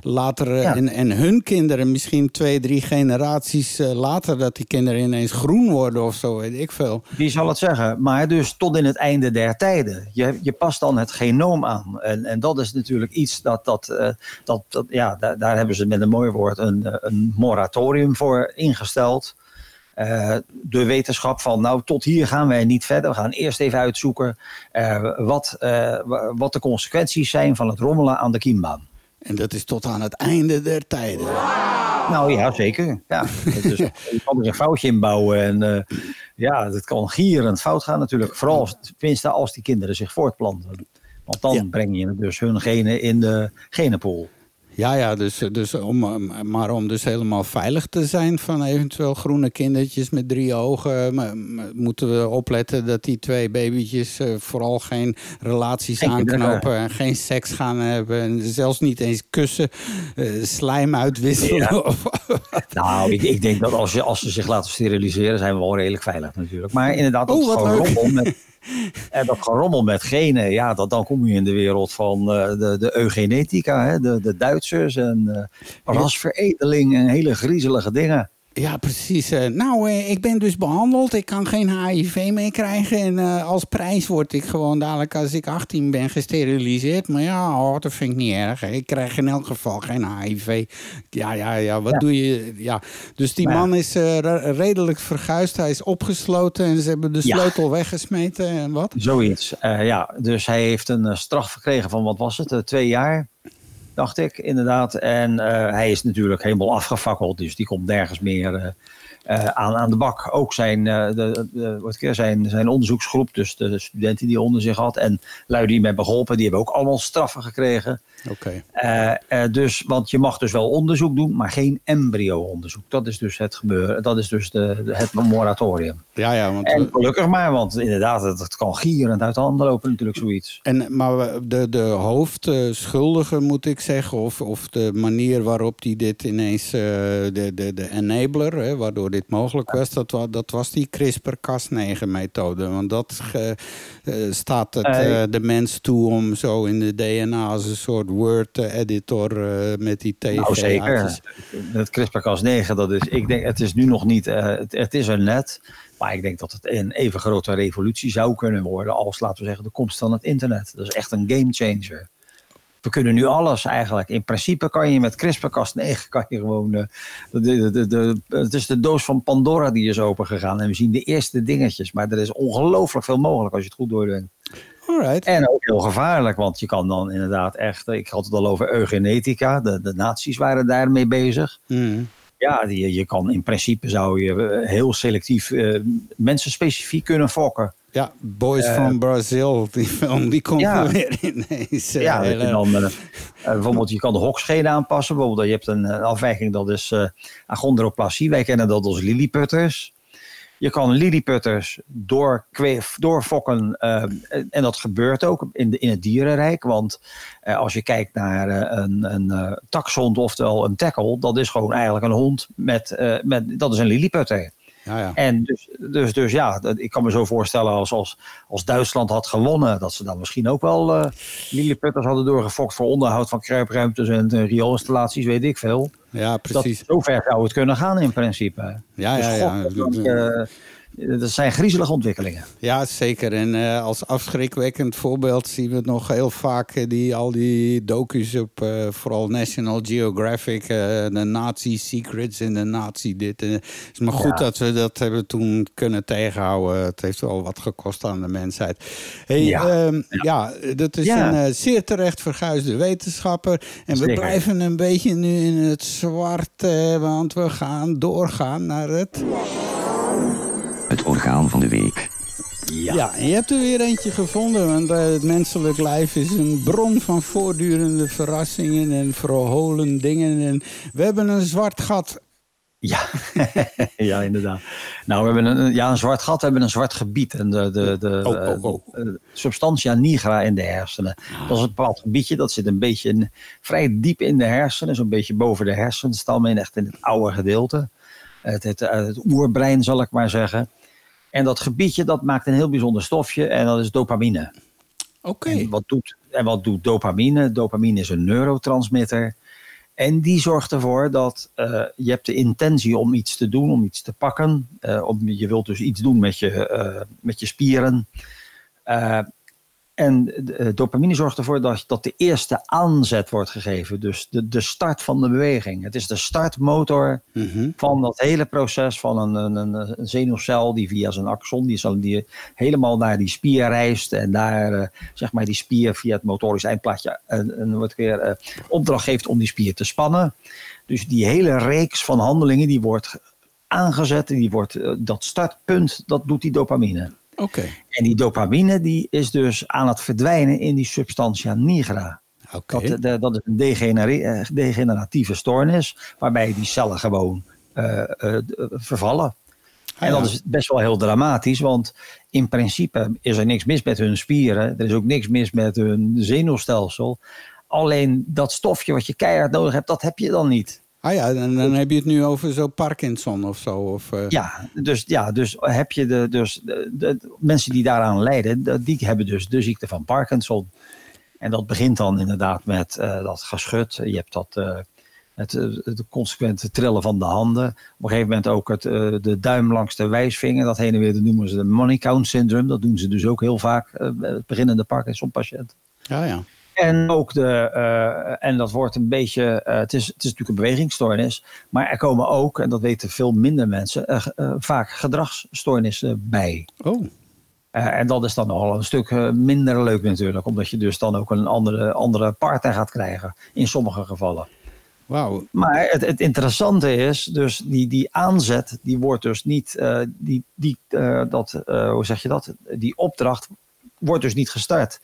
later... Ja. En, en hun kinderen, misschien twee, drie generaties later... dat die kinderen ineens groen worden of zo, weet ik veel. Wie zal het zeggen? Maar dus tot in het einde der tijden. Je, je past dan het genoom aan. En, en dat is natuurlijk iets dat, dat, eh, dat, dat ja, daar, daar hebben ze met een mooi woord een, eh, een moratorium voor ingesteld. Eh, de wetenschap van, nou, tot hier gaan wij niet verder. We gaan eerst even uitzoeken wat, wa- wat de consequenties zijn van het rommelen aan de kiembaan. En dat is tot aan het einde der tijden. Nou ja, zeker. Ja. Dus je kan er een foutje in bouwen. En ja, dat kan gierend fout gaan natuurlijk. Vooral, als- tenminste als die kinderen zich voortplanten. Want dan breng je dus hun genen in de genenpool. Ja, ja, dus, dus om, eh, maar om dus helemaal veilig te zijn van eventueel groene kindertjes met drie ogen, m- moeten we opletten dat die twee babytjes eh, vooral geen relaties aanknopen en geen seks gaan hebben. En zelfs niet eens kussen, eh, slijm uitwisselen. Ja. Nou, ik, ik denk dat als, je, als ze zich laten steriliseren, zijn we wel redelijk veilig natuurlijk. Maar inderdaad, dat Oh, gerommel met, en dat gerommel met genen, ja, dat, dan kom je in de wereld van eh, de, de eugenetica, hè, de, de Duitsers en eh rasveredeling en hele griezelige dingen. Ja, precies. Eh, nou, eh, ik ben dus behandeld. Ik kan geen HIV meer krijgen. En eh, als prijs word ik gewoon dadelijk als ik 18 ben gesteriliseerd. Maar ja, oh, dat vind ik niet erg. Ik krijg in elk geval geen HIV. Ja, ja, ja. Wat Ja. doe je? Ja. Dus die Maar man is re- redelijk verguisd. Hij is opgesloten en ze hebben de Ja. sleutel weggesmeten. En wat? Zoiets. Ja, dus hij heeft een straf gekregen van, wat was het, twee jaar, dacht ik, inderdaad. En eh, hij is natuurlijk helemaal afgefakkeld, dus die komt nergens meer eh, aan, aan de bak. Ook zijn, eh, de, de, wat ik zeg, zijn, zijn onderzoeksgroep, dus de studenten die onder zich had en lui die hem hebben geholpen, die hebben ook allemaal straffen gekregen. Oké. Eh, eh, dus, want je mag dus wel onderzoek doen, maar geen embryo-onderzoek. Dat is dus het gebeuren, dat is dus de, de- het moratorium. Ja, ja. Want, En gelukkig maar, want inderdaad, het, het kan gierend uit de handen lopen natuurlijk zoiets. En, maar de, de hoofdschuldige, moet ik zeggen, of, of de manier waarop die dit ineens, eh, de, de, de enabler, hè, waardoor waardoor dit mogelijk was, dat, wa- dat was die CRISPR-Cas9-methode. Want dat eh, staat het, Eh, eh, de mens toe om zo in de DNA als een soort Word-editor met die TG Nou, zeker. Het CRISPR-Cas9, dat is, ik denk, het is nu nog niet, het, het is er net. Maar ik denk dat het een even grote revolutie zou kunnen worden als, laten we zeggen, de komst van het internet. Dat is echt een gamechanger. We kunnen nu alles eigenlijk. In principe kan je met CRISPR-Cas9 kan je gewoon. eh, de, de, de, de- het is de doos van Pandora die is opengegaan. En we zien de eerste dingetjes. Maar er is ongelooflijk veel mogelijk als je het goed doordenkt. Alright. En ook heel gevaarlijk, want je kan dan inderdaad echt. Ik had het al over eugenetica. De, de nazi's waren daarmee bezig. Mm. Ja, die, je kan in principe zou je eh, heel selectief eh, mensen specifiek kunnen fokken. Ja, Boys Eh, from Brazil, die film, die komt ja. er weer ineens. eh, Ja, dat hele- je dan, eh, bijvoorbeeld je kan de hokscheden aanpassen. Bijvoorbeeld, je hebt een afwijking, dat is eh achondroplasie. Wij kennen dat als lilliputters. Je kan lilliputters door, doorfokken. en dat gebeurt ook in, de, in het dierenrijk. Want eh, als je kijkt naar een, een eh, taxhond, oftewel een tackle. Dat is gewoon eigenlijk een hond met... eh, met dat is een lilliputter. Ja, ja. En dus, dus, dus ja, ik kan me zo voorstellen als, als, als Duitsland had gewonnen, dat ze dan misschien ook wel eh lilliputters hadden doorgefokt voor onderhoud van kruipruimtes en eh, rioolinstallaties, weet ik veel. Ja, precies. Dat, zover zou het kunnen gaan in principe. Ja, Dus ja, ja. god, dat zijn griezelige ontwikkelingen. Ja, zeker. En eh, als afschrikwekkend voorbeeld zien we nog heel vaak eh, die, al die docu's op eh, vooral National Geographic, de Nazi secrets en de Nazi dit. Het is maar goed Ja. dat we dat hebben toen kunnen tegenhouden. Het heeft wel wat gekost aan de mensheid. Hey, Ja. ja. ja, dat is een zeer terecht verguisde wetenschapper. En we blijven een beetje nu in het zwart, want we gaan doorgaan naar het... Het orgaan van de week. Ja. en je hebt er weer eentje gevonden. Want eh, het menselijk lijf is een bron van voortdurende verrassingen en verholen dingen. En we hebben een zwart gat. Ja, ja inderdaad. Nou, we hebben een, ja, een zwart gat, we hebben een zwart gebied. En de, de, de, Oh, oh, oh. eh, substantia nigra in de hersenen. Dat is een bepaald gebiedje, dat zit een beetje in- vrij diep in de hersenen. Zo'n beetje boven de hersenstam in, echt in het oude gedeelte. Het, het, eh, het oerbrein, zal ik maar zeggen. En dat gebiedje, dat maakt een heel bijzonder stofje. En dat is dopamine. Oké. En wat, doet, en wat doet dopamine? Dopamine is een neurotransmitter. En die zorgt ervoor dat eh, je hebt de intentie om iets te doen, om iets te pakken. Eh, om, je wilt dus iets doen met je, eh, met je spieren. Eh, en eh, dopamine zorgt ervoor dat, dat de eerste aanzet wordt gegeven. Dus de, de start van de beweging. Het is de startmotor van dat hele proces van een, een, een, een zenuwcel die via zijn axon, die, zal, die helemaal naar die spier reist. En daar eh, zeg maar die spier via het motorisch eindplaatje een, een, weer, eh, opdracht geeft om die spier te spannen. Dus die hele reeks van handelingen die wordt aangezet. Die wordt, eh, dat startpunt, dat doet die dopamine. Oké. En die dopamine die is dus aan het verdwijnen in die substantia nigra. Oké. Dat, eh, dat is een eh, degeneratieve stoornis waarbij die cellen gewoon eh, vervallen. en dat Ah, ja. is best wel heel dramatisch, want in principe is er niks mis met hun spieren. Er is ook niks mis met hun zenuwstelsel. Alleen dat stofje wat je keihard nodig hebt, dat heb je dan niet. Ah ja, en dan heb je het nu over zo Parkinson of zo. Of, eh, Ja, dus, ja, dus heb je de, dus de, mensen die daaraan lijden, de- die hebben dus de ziekte van Parkinson. En dat begint dan inderdaad met eh, dat geschut. Je hebt dat, eh, het, het consequente trillen van de handen. Op een gegeven moment ook het, de duim langs de wijsvinger. Dat heen en weer dat noemen ze de money count syndrome. Dat doen ze dus ook heel vaak beginnende Parkinson-patiënten. ja, ja. En ook de, eh, en dat wordt een beetje, eh, het, is, het is natuurlijk een bewegingsstoornis, maar er komen ook, en dat weten veel minder mensen, eh, vaak gedragsstoornissen bij. Oh. En dat is dan nogal een stuk minder leuk natuurlijk, omdat je dus dan ook een andere, andere partner gaat krijgen, in sommige gevallen. Wauw. Maar het, het interessante is, dus die, die aanzet, die wordt dus niet, die, die, dat, hoe zeg je dat, die opdracht wordt dus niet gestart.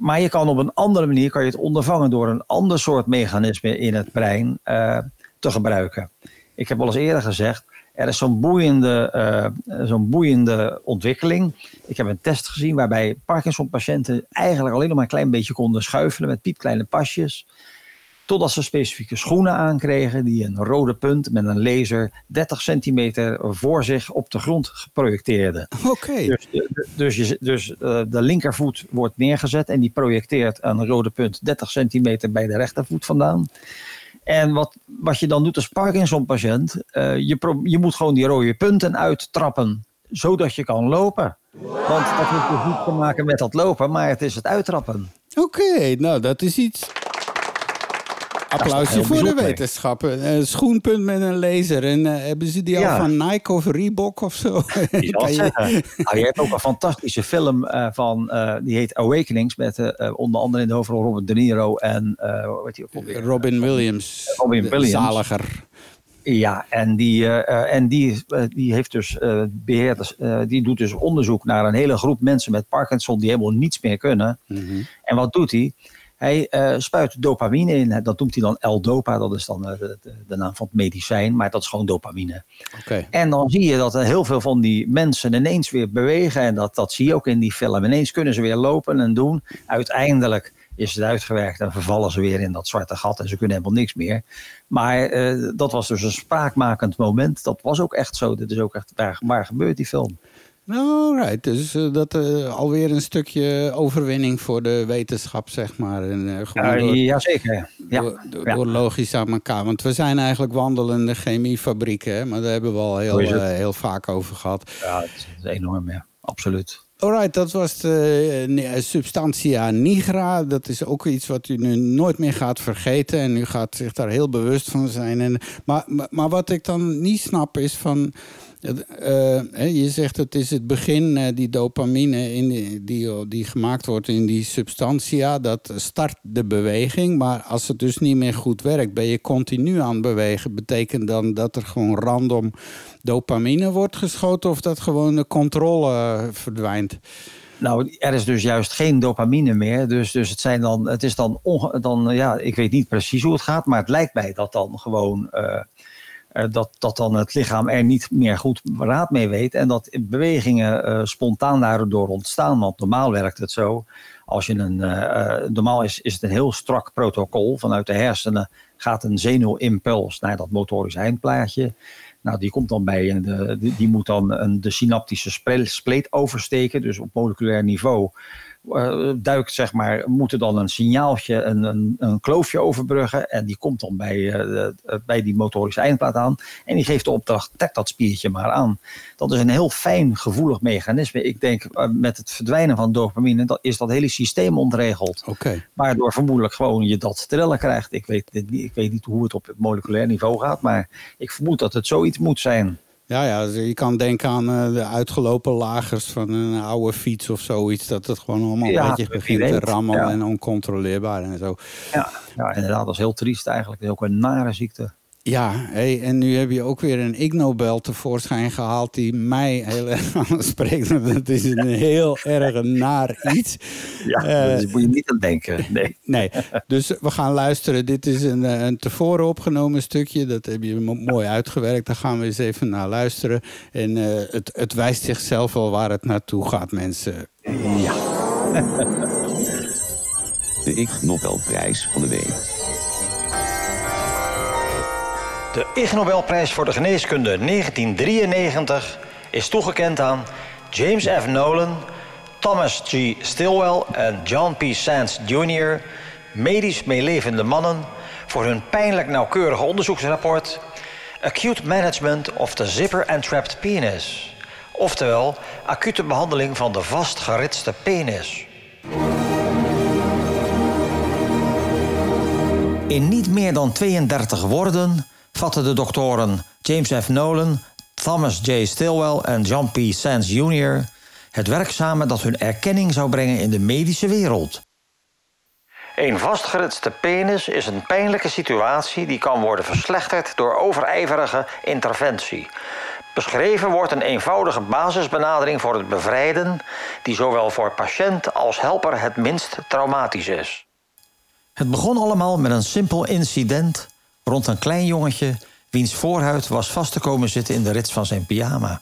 Maar je kan op een andere manier kan je het ondervangen door een ander soort mechanisme in het brein eh, te gebruiken. Ik heb al eens eerder gezegd, er is zo'n boeiende, eh, zo'n boeiende ontwikkeling. Ik heb een test gezien waarbij Parkinson-patiënten eigenlijk alleen nog maar een klein beetje konden schuifelen met piepkleine pasjes Totdat ze specifieke schoenen aankregen die een rode punt met een laser 30 centimeter voor zich op de grond geprojecteerden. Oké. Dus, dus, je, dus uh, de linkervoet wordt neergezet en die projecteert een rode punt 30 centimeter bij de rechtervoet vandaan. En wat, wat je dan doet als Parkinson-patiënt, uh, je, je moet gewoon die rode punten uittrappen, zodat je kan lopen. Want dat heeft niet te maken met dat lopen, maar het is het uittrappen. Oké, nou dat is iets. Applausje voor de wetenschap. Een schoenpunt met een laser. En uh, hebben ze die Ja. al van Nike of Reebok of zo? Je-. Nou, je hebt ook een fantastische film eh, van, eh, die heet Awakenings, met eh, eh, onder andere in de hoofdrol Robert De Niro en eh die ook alweer? Robin Williams. Robin Williams. Zaliger. Ja, en die, eh, eh, en die, eh, die heeft dus eh, beheerd, eh, die doet dus onderzoek naar een hele groep mensen met Parkinson die helemaal niets meer kunnen. En wat doet hij? Hij eh, spuit dopamine in. Dat noemt hij dan L-dopa. Dat is dan eh, de, naam van het medicijn. Maar dat is gewoon dopamine. En dan zie je dat er heel veel van die mensen ineens weer bewegen. En dat, dat zie je ook in die film. Ineens kunnen ze weer lopen en doen. Uiteindelijk is het uitgewerkt en vervallen ze weer in dat zwarte gat. En ze kunnen helemaal niks meer. Maar eh, dat was dus een spraakmakend moment. Dat was ook echt zo. Dit is ook echt waar, waar gebeurt die film. Nou, right. Dus eh, dat eh, alweer een stukje overwinning voor de wetenschap, zeg maar. En, eh, gewoon Ja, door, jazeker. Ja. Door, door, Ja. door logisch aan elkaar. Want we zijn eigenlijk wandelende chemiefabrieken, hè? maar daar hebben we al heel, heel vaak over gehad. Ja, het is enorm, ja. Absoluut. Alright, dat was de substantia nigra. Dat is ook iets wat u nu nooit meer gaat vergeten. En u gaat zich daar heel bewust van zijn. En, maar, maar wat ik dan niet snap is van... eh, je zegt het is het begin, eh, die dopamine in die, die, die gemaakt wordt in die substantia. Dat start de beweging. Maar als het dus niet meer goed werkt, ben je continu aan het bewegen. Betekent dan dat er gewoon random dopamine wordt geschoten... of dat gewoon de controle eh, verdwijnt? Nou, er is dus juist geen dopamine meer. Dus, dus het, zijn dan, het is dan, dan, ja, ik weet niet precies hoe het gaat, maar het lijkt mij dat dan gewoon. Dat, dat dan het lichaam er niet meer goed raad mee weet. En dat bewegingen eh, spontaan daardoor ontstaan. Want normaal werkt het zo. Als je een, eh, eh, normaal is, is het een heel strak protocol. Vanuit de hersenen gaat een zenuwimpuls naar dat motorisch eindplaatje. Nou, die komt dan bij en de, die, moet dan een, de synaptische spleet oversteken. Dus op moleculair niveau eh, duikt, zeg maar, moet er dan een signaaltje, een, een, een kloofje overbruggen. En die komt dan bij, eh, eh, bij die motorische eindplaat aan. En die geeft de opdracht, trek dat spiertje maar aan. Dat is een heel fijn, gevoelig mechanisme. Ik denk, met het verdwijnen van dopamine, dat is dat hele systeem ontregeld. Oké. Waardoor vermoedelijk gewoon je dat trillen krijgt. Ik weet, ik weet niet hoe het op het moleculair niveau gaat, maar ik vermoed dat het zoiets moet zijn. Ja, ja, dus je kan denken aan eh, de uitgelopen lagers van een oude fiets of zoiets. Dat het gewoon allemaal Ja, een beetje begint te rammelen ja. en oncontroleerbaar en zo. Ja, ja, inderdaad, dat is heel triest eigenlijk. Het is ook een nare ziekte. Ja, hey, en nu heb je ook weer een Ig Nobel tevoorschijn gehaald die mij heel erg aanspreekt. Want Dat is een heel erg naar iets. Ja, Eh, daar moet je niet aan denken. Nee. Nee, dus we gaan luisteren. Dit is een, eh, een tevoren opgenomen stukje. Dat heb je mo- mooi uitgewerkt. Daar gaan we eens even naar luisteren. En eh, het, het wijst zichzelf wel waar het naartoe gaat, mensen. Ja. De Ig Nobelprijs van de week. De Ig Nobelprijs voor de geneeskunde 1993 is toegekend aan James F. Nolan, Thomas G. Stilwell en John P. Sands Jr., medisch meelevende mannen, voor hun pijnlijk nauwkeurige onderzoeksrapport Acute Management of the Zipper Entrapped Penis. Oftewel, acute behandeling van de vastgeritste penis. In niet meer dan 32 woorden vatten de doktoren James F. Nolan, Thomas J. Stilwell en John P. Sands Jr. het werk samen dat hun erkenning zou brengen in de medische wereld. Een vastgeritste penis is een pijnlijke situatie die kan worden verslechterd door overijverige interventie. Beschreven wordt een eenvoudige basisbenadering voor het bevrijden, die zowel voor patiënt als helper het minst traumatisch is. Het begon allemaal met een simpel incident rond een klein jongetje wiens voorhuid was vast te komen zitten in de rits van zijn pyjama.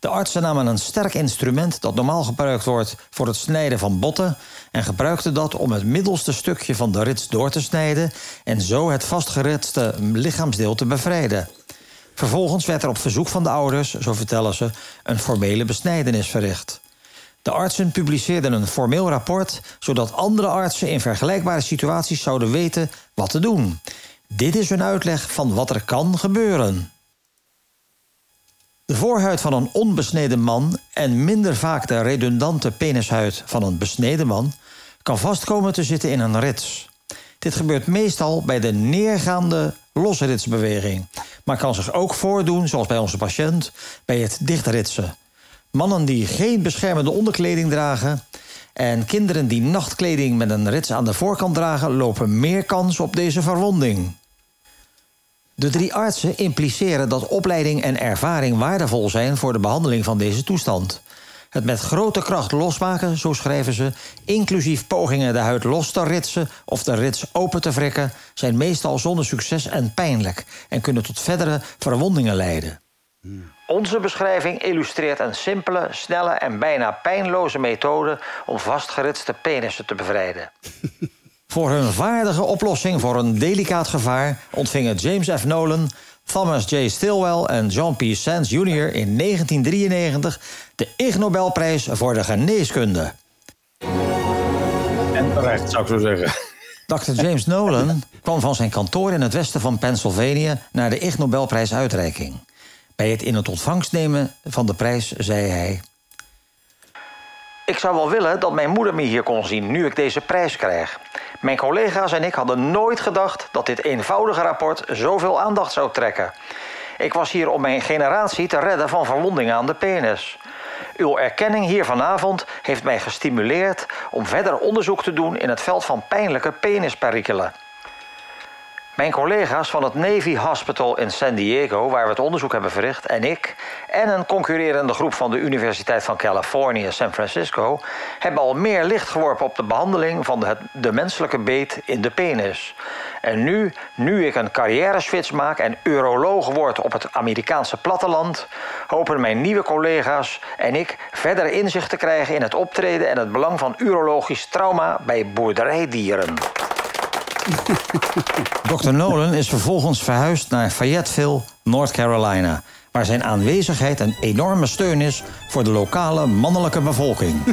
De artsen namen een sterk instrument dat normaal gebruikt wordt voor het snijden van botten en gebruikten dat om het middelste stukje van de rits door te snijden en zo het vastgeritste lichaamsdeel te bevrijden. Vervolgens werd er op verzoek van de ouders, zo vertellen ze, een formele besnijdenis verricht. De artsen publiceerden een formeel rapport, zodat andere artsen in vergelijkbare situaties zouden weten wat te doen. Dit is hun uitleg van wat er kan gebeuren. De voorhuid van een onbesneden man en minder vaak de redundante penishuid van een besneden man kan vastkomen te zitten in een rits. Dit gebeurt meestal bij de neergaande losritsbeweging, maar kan zich ook voordoen, zoals bij onze patiënt, bij het dichtritsen. Mannen die geen beschermende onderkleding dragen en kinderen die nachtkleding met een rits aan de voorkant dragen, lopen meer kans op deze verwonding. De drie artsen impliceren dat opleiding en ervaring waardevol zijn voor de behandeling van deze toestand. Het met grote kracht losmaken, zo schrijven ze, inclusief pogingen de huid los te ritsen of de rits open te wrikken, zijn meestal zonder succes en pijnlijk en kunnen tot verdere verwondingen leiden. Onze beschrijving illustreert een simpele, snelle en bijna pijnloze methode om vastgeritste penissen te bevrijden. Voor hun vaardige oplossing voor een delicaat gevaar ontvingen James F. Nolan, Thomas J. Stilwell en John P. Sands Jr. in 1993 de Ig Nobelprijs voor de geneeskunde. En terecht, zou ik zo zeggen. Dr. James Nolan kwam van zijn kantoor in het westen van Pennsylvania naar de Ig Nobelprijs uitreiking. Bij het in het ontvangst nemen van de prijs zei hij: Ik zou wel willen dat mijn moeder me hier kon zien nu ik deze prijs krijg. Mijn collega's en ik hadden nooit gedacht dat dit eenvoudige rapport zoveel aandacht zou trekken. Ik was hier om mijn generatie te redden van verwondingen aan de penis. Uw erkenning hier vanavond heeft mij gestimuleerd om verder onderzoek te doen in het veld van pijnlijke penisperikelen. Mijn collega's van het Navy Hospital in San Diego, waar we het onderzoek hebben verricht, en ik, en een concurrerende groep van de Universiteit van Californië, San Francisco, hebben al meer licht geworpen op de behandeling van de, de menselijke beet in de penis. En nu, nu ik een carrière-switch maak en uroloog word op het Amerikaanse platteland, hopen mijn nieuwe collega's en ik verder inzicht te krijgen in het optreden en het belang van urologisch trauma bij boerderijdieren. Dr. Nolan is vervolgens verhuisd naar Fayetteville, North Carolina, waar zijn aanwezigheid een enorme steun is voor de lokale mannelijke bevolking.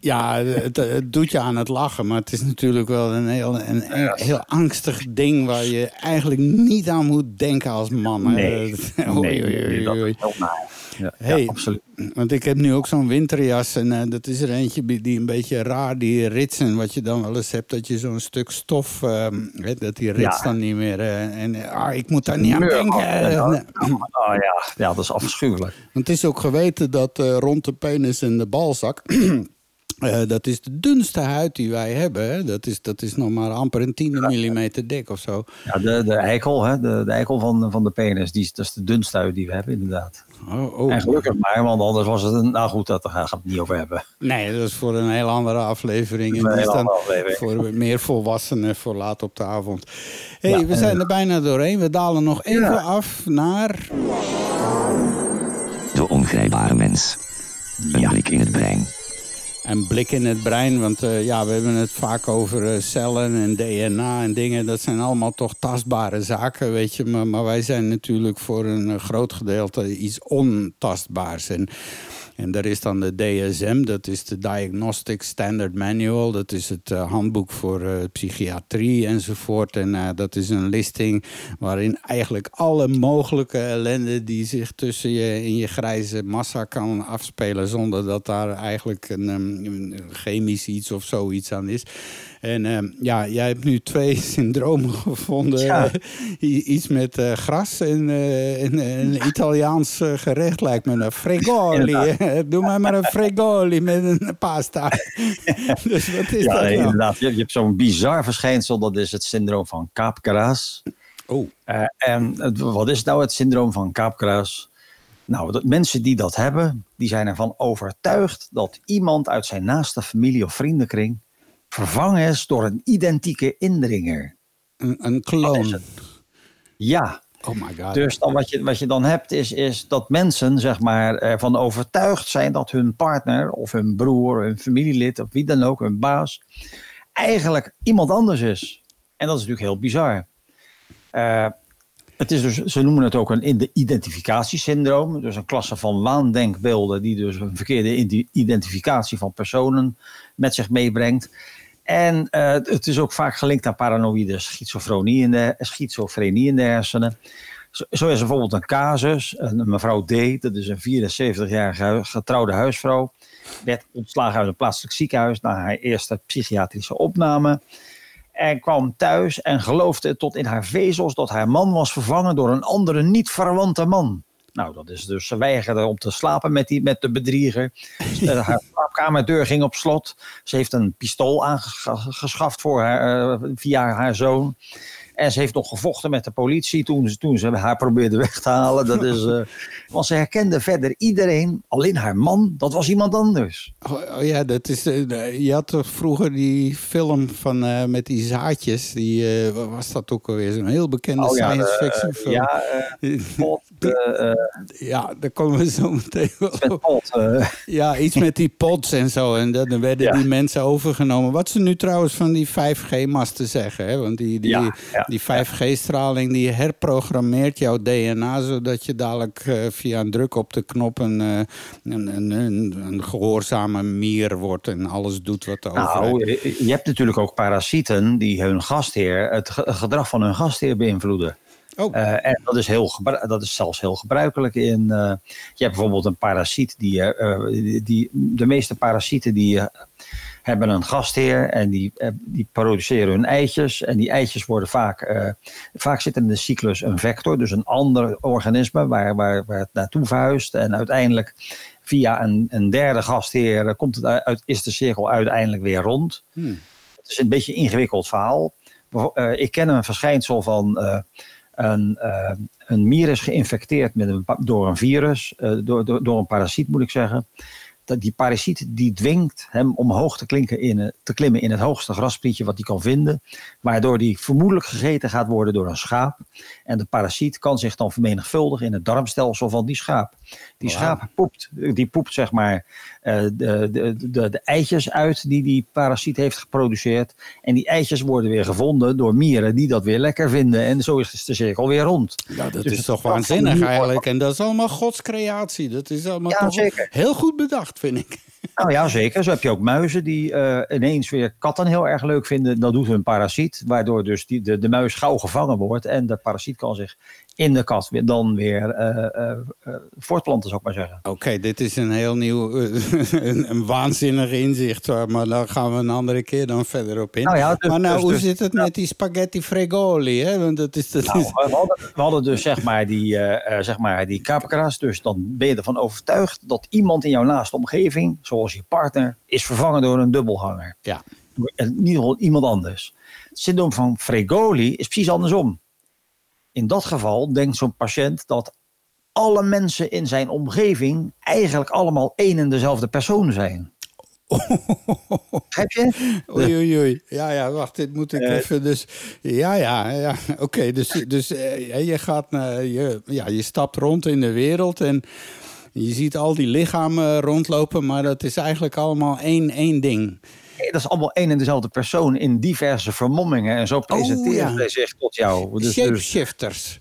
Ja, het, het doet je aan het lachen, maar het is natuurlijk wel een heel, een, heel angstig ding waar je eigenlijk niet aan moet denken als man. Nee, nee, oei, oei, dat oei, oei. is heel naar. Ja, Hey, ja, absoluut. Want ik heb nu ook zo'n winterjas en eh, dat is er eentje die een beetje raar, die ritsen, wat je dan wel eens hebt, dat je zo'n stuk stof, ehm, dat die rits Ja. dan niet meer, eh, en eh, ah, ik moet daar niet aan denken. nee. Oh ja, ja, dat is afschuwelijk. Want het is ook geweten dat rond de penis en de balzak. eh, dat is de dunste huid die wij hebben. Hè? Dat, is, dat is nog maar amper een tiende millimeter dik of zo. Ja, de, de eikel, hè, de, de eikel van, van de penis, die, is- dat is de dunste huid die we hebben, inderdaad. Oh, oh. En gelukkig maar, want anders was het een... Nou goed, dat daar gaan we het niet over hebben. Nee, dat is voor een heel andere aflevering. En Een die heel dan andere aflevering. voor meer volwassenen voor laat op de avond. hey, Ja, we zijn er bijna doorheen. We dalen nog even af naar... De ongrijpbare mens. Een blik in het brein. Een blik in het brein, want eh, ja, we hebben het vaak over eh, cellen en DNA en dingen. Dat zijn allemaal toch tastbare zaken, weet je. Maar, maar wij zijn natuurlijk voor een eh, groot gedeelte iets ontastbaars. En, en daar is dan de DSM, dat is de Diagnostic Standard Manual. Dat is het eh, handboek voor eh, psychiatrie enzovoort. En eh, dat is een listing waarin eigenlijk alle mogelijke ellende... die zich tussen je in je grijze massa kan afspelen... zonder dat daar eigenlijk een, een chemisch iets of zoiets aan is. En ehm, ja, jij hebt nu twee syndromen gevonden. Ja. Iets met eh, gras en eh, een, een Italiaans eh, gerecht lijkt me een fregoli. Doe mij maar een fregoli met een pasta. dus wat is ja, dat nou? inderdaad. Je, je hebt zo'n bizar verschijnsel, dat is het syndroom van Capgras. Oh. Eh, en het- wat is nou het syndroom van Capgras? Nou, dat mensen die dat hebben, die zijn ervan overtuigd dat iemand uit zijn naaste familie of vriendenkring vervangen is door een identieke indringer. Een, een kloon. Ja, Oh my god. Dus dan wat, je, wat je dan hebt is, is dat mensen zeg maar, ervan overtuigd zijn dat hun partner of hun broer, hun familielid of wie dan ook, hun baas, eigenlijk iemand anders is. En dat is natuurlijk heel bizar. Eh, het is dus, ze noemen het ook een ide- identificatiesyndroom. Dus een klasse van waandenkbeelden die dus een verkeerde ide- identificatie van personen met zich meebrengt. En eh, het is ook vaak gelinkt aan paranoïde schizofrenie in de, schizofrenie in de hersenen. Zo, is bijvoorbeeld een casus. Een mevrouw D, dat is een 74-jarige hu- getrouwde huisvrouw. Werd ontslagen uit een plaatselijk ziekenhuis na haar eerste psychiatrische opname. En kwam thuis en geloofde tot in haar vezels dat haar man was vervangen door een andere niet verwante man. Nou, dat is dus, ze weigerde om te slapen met, die, met de bedrieger. Eh, haar slaapkamerdeur ging op slot. Ze heeft een pistool aangeschaft voor haar, eh, via haar zoon. En ze heeft nog gevochten met de politie toen, ze- toen ze haar probeerde weg te halen. Dat is, eh, want ze herkende verder iedereen, alleen haar man, dat was iemand anders. Oh, oh ja, dat is, eh, je had toch vroeger die film van, eh, met die zaadjes. Die, was dat ook alweer? Zo'n heel bekende Oh ja, science fiction film. ja, Pot, ja, daar komen we zo meteen wel met pot. eh. Ja, iets met die pods en zo. En dan dan werden Ja. die mensen overgenomen. Wat ze nu trouwens van die 5G-masten zeggen. Hè? Want die, die, Ja, ja, die 5G-straling die herprogrammeert jouw DNA... zodat je dadelijk eh, via een druk op de knop een, eh, een, een, een, een gehoorzame mier wordt... en alles doet wat de. Nou, je je hebt natuurlijk ook parasieten die hun gastheer, het ge- gedrag van hun gastheer beïnvloeden. Oh. Eh, en dat is, heel dat is zelfs heel gebruikelijk in. eh, je hebt bijvoorbeeld een parasiet die, eh, eh, die, de meeste parasieten die eh, hebben een gastheer en die, eh, die produceren hun eitjes. En die eitjes worden vaak, eh, vaak zit in de cyclus een vector, dus een ander organisme waar, waar, waar het naartoe verhuist. En uiteindelijk via een, een derde gastheer eh, komt het uit, is de cirkel uiteindelijk weer rond. Hmm. Het is een beetje een ingewikkeld verhaal. Ik ken een verschijnsel van een, een mier is geïnfecteerd met een, door een virus, door, door, door een parasiet moet ik zeggen. Dat die parasiet die dwingt hem omhoog te, klinken in, te klimmen in het hoogste grasprietje wat hij kan vinden. Waardoor die vermoedelijk gegeten gaat worden door een schaap. En de parasiet kan zich dan vermenigvuldigen in het darmstelsel van die schaap. Die schaap poept, die poept zeg maar eh, de, de, de, de eitjes uit die die parasiet heeft geproduceerd. En die eitjes worden weer gevonden door mieren die dat weer lekker vinden. En zo is de cirkel weer rond. Ja, dat Dus is toch waanzinnig eigenlijk. En dat is allemaal Gods creatie. Dat is allemaal Ja, toch zeker. heel goed bedacht, vind ik. Nou ja, zeker. Zo heb je ook muizen die eh, ineens weer katten heel erg leuk vinden. Dat doet hun parasiet, waardoor dus die, de, de muis gauw gevangen wordt. En de parasiet kan zich in de kat weer, dan weer eh, voortplanten, zou ik maar zeggen. Oké, dit is een heel nieuw, een, een waanzinnig inzicht. hoor. Maar daar gaan we een andere keer dan verder op in. Nou ja, dus- maar nou, dus- hoe dus- zit het met die spaghetti fregoli? Hè? Want dat is, dat Nou, is... we, hadden, we hadden dus zeg maar die, zeg maar die. Dus dan ben je ervan overtuigd dat iemand in jouw naaste omgeving, zoals je partner, is vervangen door een dubbelhanger. Ja. In ieder geval iemand anders. Het syndroom van Fregoli is precies andersom. In dat geval denkt zo'n patiënt dat alle mensen in zijn omgeving eigenlijk allemaal één en dezelfde persoon zijn. Heb je? Oei, oei, oei. Ja, ja, wacht, dit moet ik even. Dus, ja, ja, ja. Oké, dus, dus eh, je gaat naar, je, ja, je stapt rond in de wereld en je ziet al die lichamen rondlopen, maar dat is eigenlijk allemaal één, één ding. Dat is allemaal één en dezelfde persoon in diverse vermommingen. En zo presenteren ja. zij zich tot jou. Dus- dus- Shapeshifters.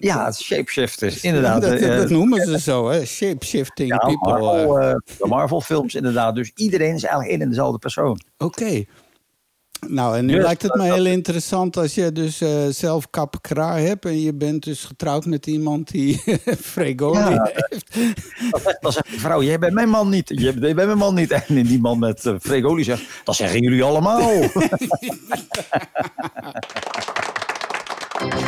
Ja, shapeshifters, inderdaad. Dat, Eh, dat noemen ze zo, hè? Shapeshifting ja, people. eh. Marvel, eh, de Marvel-films inderdaad. Dus iedereen is eigenlijk één en dezelfde persoon. Oké. Nou, en nu lijkt het me eh, heel interessant als je dus eh, zelf kapkra hebt... en je bent dus getrouwd met iemand die Fregoli Ja. heeft. Dan zegt, dan zegt die vrouw, jij bent mijn man niet. Jij bent mijn man niet. En die man met uh, Fregoli zegt, dat zeggen jullie allemaal.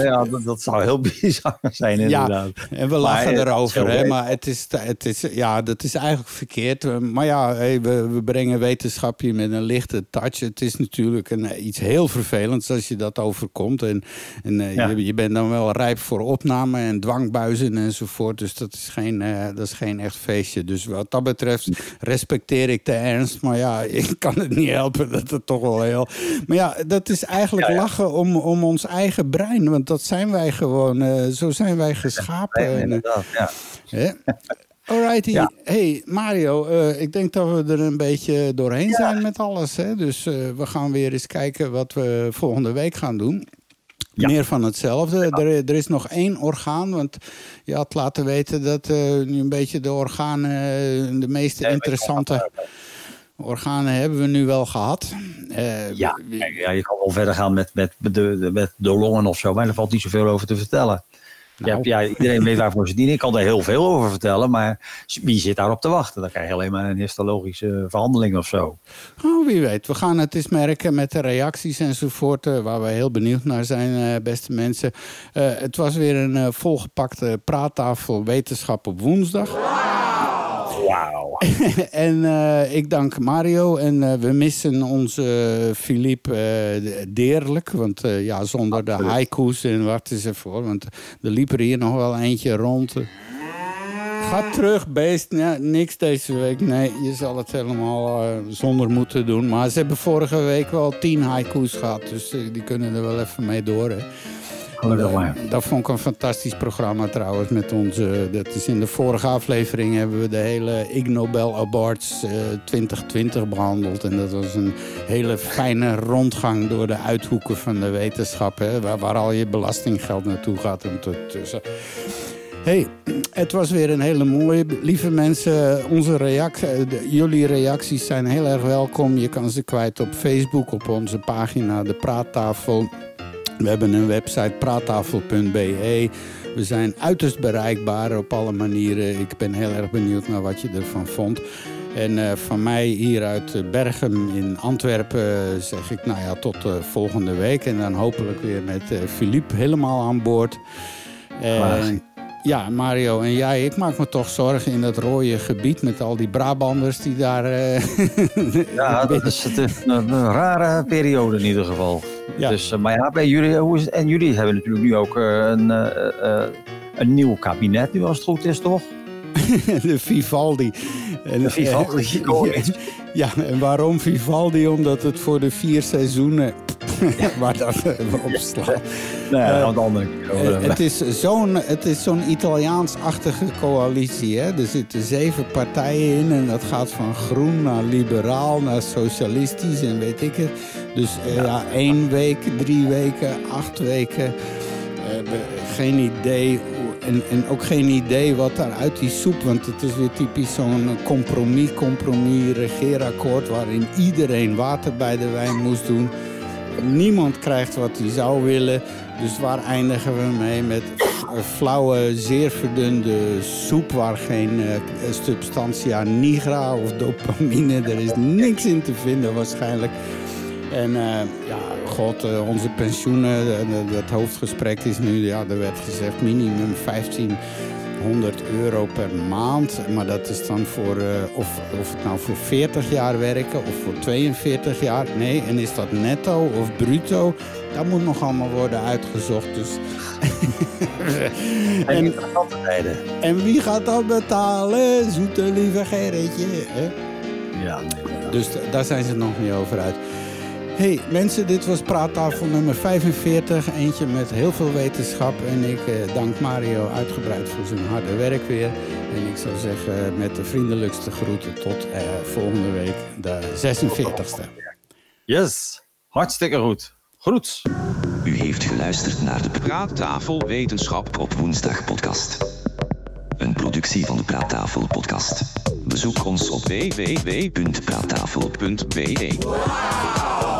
Ja, dat, dat zou heel bizar zijn inderdaad. Ja, en we lachen eh, erover, hè, maar het is, het is, ja, dat is eigenlijk verkeerd. Eh, Maar ja, hey, we, we brengen wetenschap hier met een lichte touch. Het is natuurlijk een, eh, iets heel vervelends als je dat overkomt. En, en Ja. je, je bent dan wel rijp voor opname en dwangbuizen enzovoort. Dus dat is, geen, dat is geen echt feestje. Dus wat dat betreft respecteer ik de ernst. Maar ja, ik kan het niet helpen dat het toch wel heel... Maar ja, dat is eigenlijk lachen om, om ons eigen brein. Want dat zijn wij gewoon. eh, zo zijn wij geschapen. Ja, eh, inderdaad, ja. Alrighty. Ja. Hey Mario, eh, ik denk dat we er een beetje doorheen zijn met alles. Hè? Dus we gaan weer eens kijken wat we volgende week gaan doen. Meer van hetzelfde. Er, er is nog één orgaan, want je had laten weten dat nu een beetje de organen, de meest interessante organen hebben we nu wel gehad. Eh, Ja, je kan wel verder gaan met, met, de, met de longen of zo, maar er valt niet zoveel over te vertellen. Je hebt, ja, iedereen weet waarvoor ze dienen. Ik kan er heel veel over vertellen, maar wie zit daarop te wachten? Dan krijg je alleen maar een histologische verhandeling of zo. Oh, wie weet. We gaan het eens merken met de reacties enzovoort. eh, waar we heel benieuwd naar zijn, eh, beste mensen. Het was weer een volgepakte praattafel wetenschap op woensdag. En eh, ik dank Mario. En eh, we missen onze Philippe eh, deerlijk. Want ja, zonder de haiku's en wat is er voor. Want er liep er hier nog wel eentje rond. Ga terug, beest. Ja, niks deze week. Nee, je zal het helemaal zonder moeten doen. Maar ze hebben vorige week wel tien haiku's gehad. Dus die kunnen er wel even mee door. Hè. Gelukkig maar. Dat vond ik een fantastisch programma trouwens. Met onze, dat is in de vorige aflevering hebben we de hele Ig Nobel Awards eh, 2020 behandeld. En dat was een hele fijne rondgang door de uithoeken van de wetenschap. Hè, waar, waar al je belastinggeld naartoe gaat ondertussen. Hey, het was weer een hele mooie. Lieve mensen, onze reac- eh, de- jullie reacties zijn heel erg welkom. Je kan ze kwijt op Facebook, op onze pagina De Praattafel. We hebben een website praattafel.be. We zijn uiterst bereikbaar op alle manieren. Ik ben heel erg benieuwd naar wat je ervan vond. En eh, van mij hier uit Bergen in Antwerpen eh, zeg ik nou ja, tot eh, volgende week. En dan hopelijk weer met Philippe helemaal aan boord. En, ja, Mario en jij, ik maak me toch zorgen in dat rode gebied met al die Brabanders die daar. eh, Ja, dat is het, een, een rare periode in ieder geval. Dus, eh, maar ja, bij jullie, hoe is het? En jullie hebben natuurlijk nu ook eh, een, eh, eh, een nieuw kabinet, nu als het goed is, toch? de Vivaldi. En, De Vivaldi, eh, ja, ja, en waarom Vivaldi? Omdat het voor de vier seizoenen waar dat eh, op slaat. Nee, de andere kant. eh, het is zo'n het is zo'n Italiaans-achtige coalitie. Hè? Er zitten zeven partijen in en dat gaat van groen naar liberaal naar socialistisch en weet ik het. Dus eh, ja. één week, drie weken, acht weken. Geen idee. En, en ook geen idee wat daar uit die soep. Want het is weer typisch zo'n compromis, compromis, regeerakkoord. waarin iedereen water bij de wijn moest doen. Niemand krijgt wat hij zou willen. Dus waar eindigen we mee? Met flauwe, zeer verdunde soep... waar geen eh, substantia nigra of dopamine... er is niks in te vinden waarschijnlijk. En eh, ja, god, eh, onze pensioenen, eh, dat hoofdgesprek is nu... ja, er werd gezegd minimum 1500 euro per maand. Maar dat is dan voor, eh, of, of het nou voor 40 jaar werken of voor 42 jaar. Nee, en is dat netto of bruto? Dat moet nog allemaal worden uitgezocht. Dus. En wie gaat dat betalen? En wie gaat dat betalen? Zoete lieve Gerritje. Hè? Ja, nee. Dus daar zijn ze nog niet over uit. Hey, mensen, dit was praattafel nummer 45. Eentje met heel veel wetenschap. En ik eh, dank Mario uitgebreid voor zijn harde werk weer. En ik zou zeggen, met de vriendelijkste groeten tot eh, volgende week, de 46ste. Yes, hartstikke goed. Groet. U heeft geluisterd naar de Praattafel Wetenschap op woensdag podcast. Een productie van de Praattafel podcast. Bezoek ons op www.praattafel.be.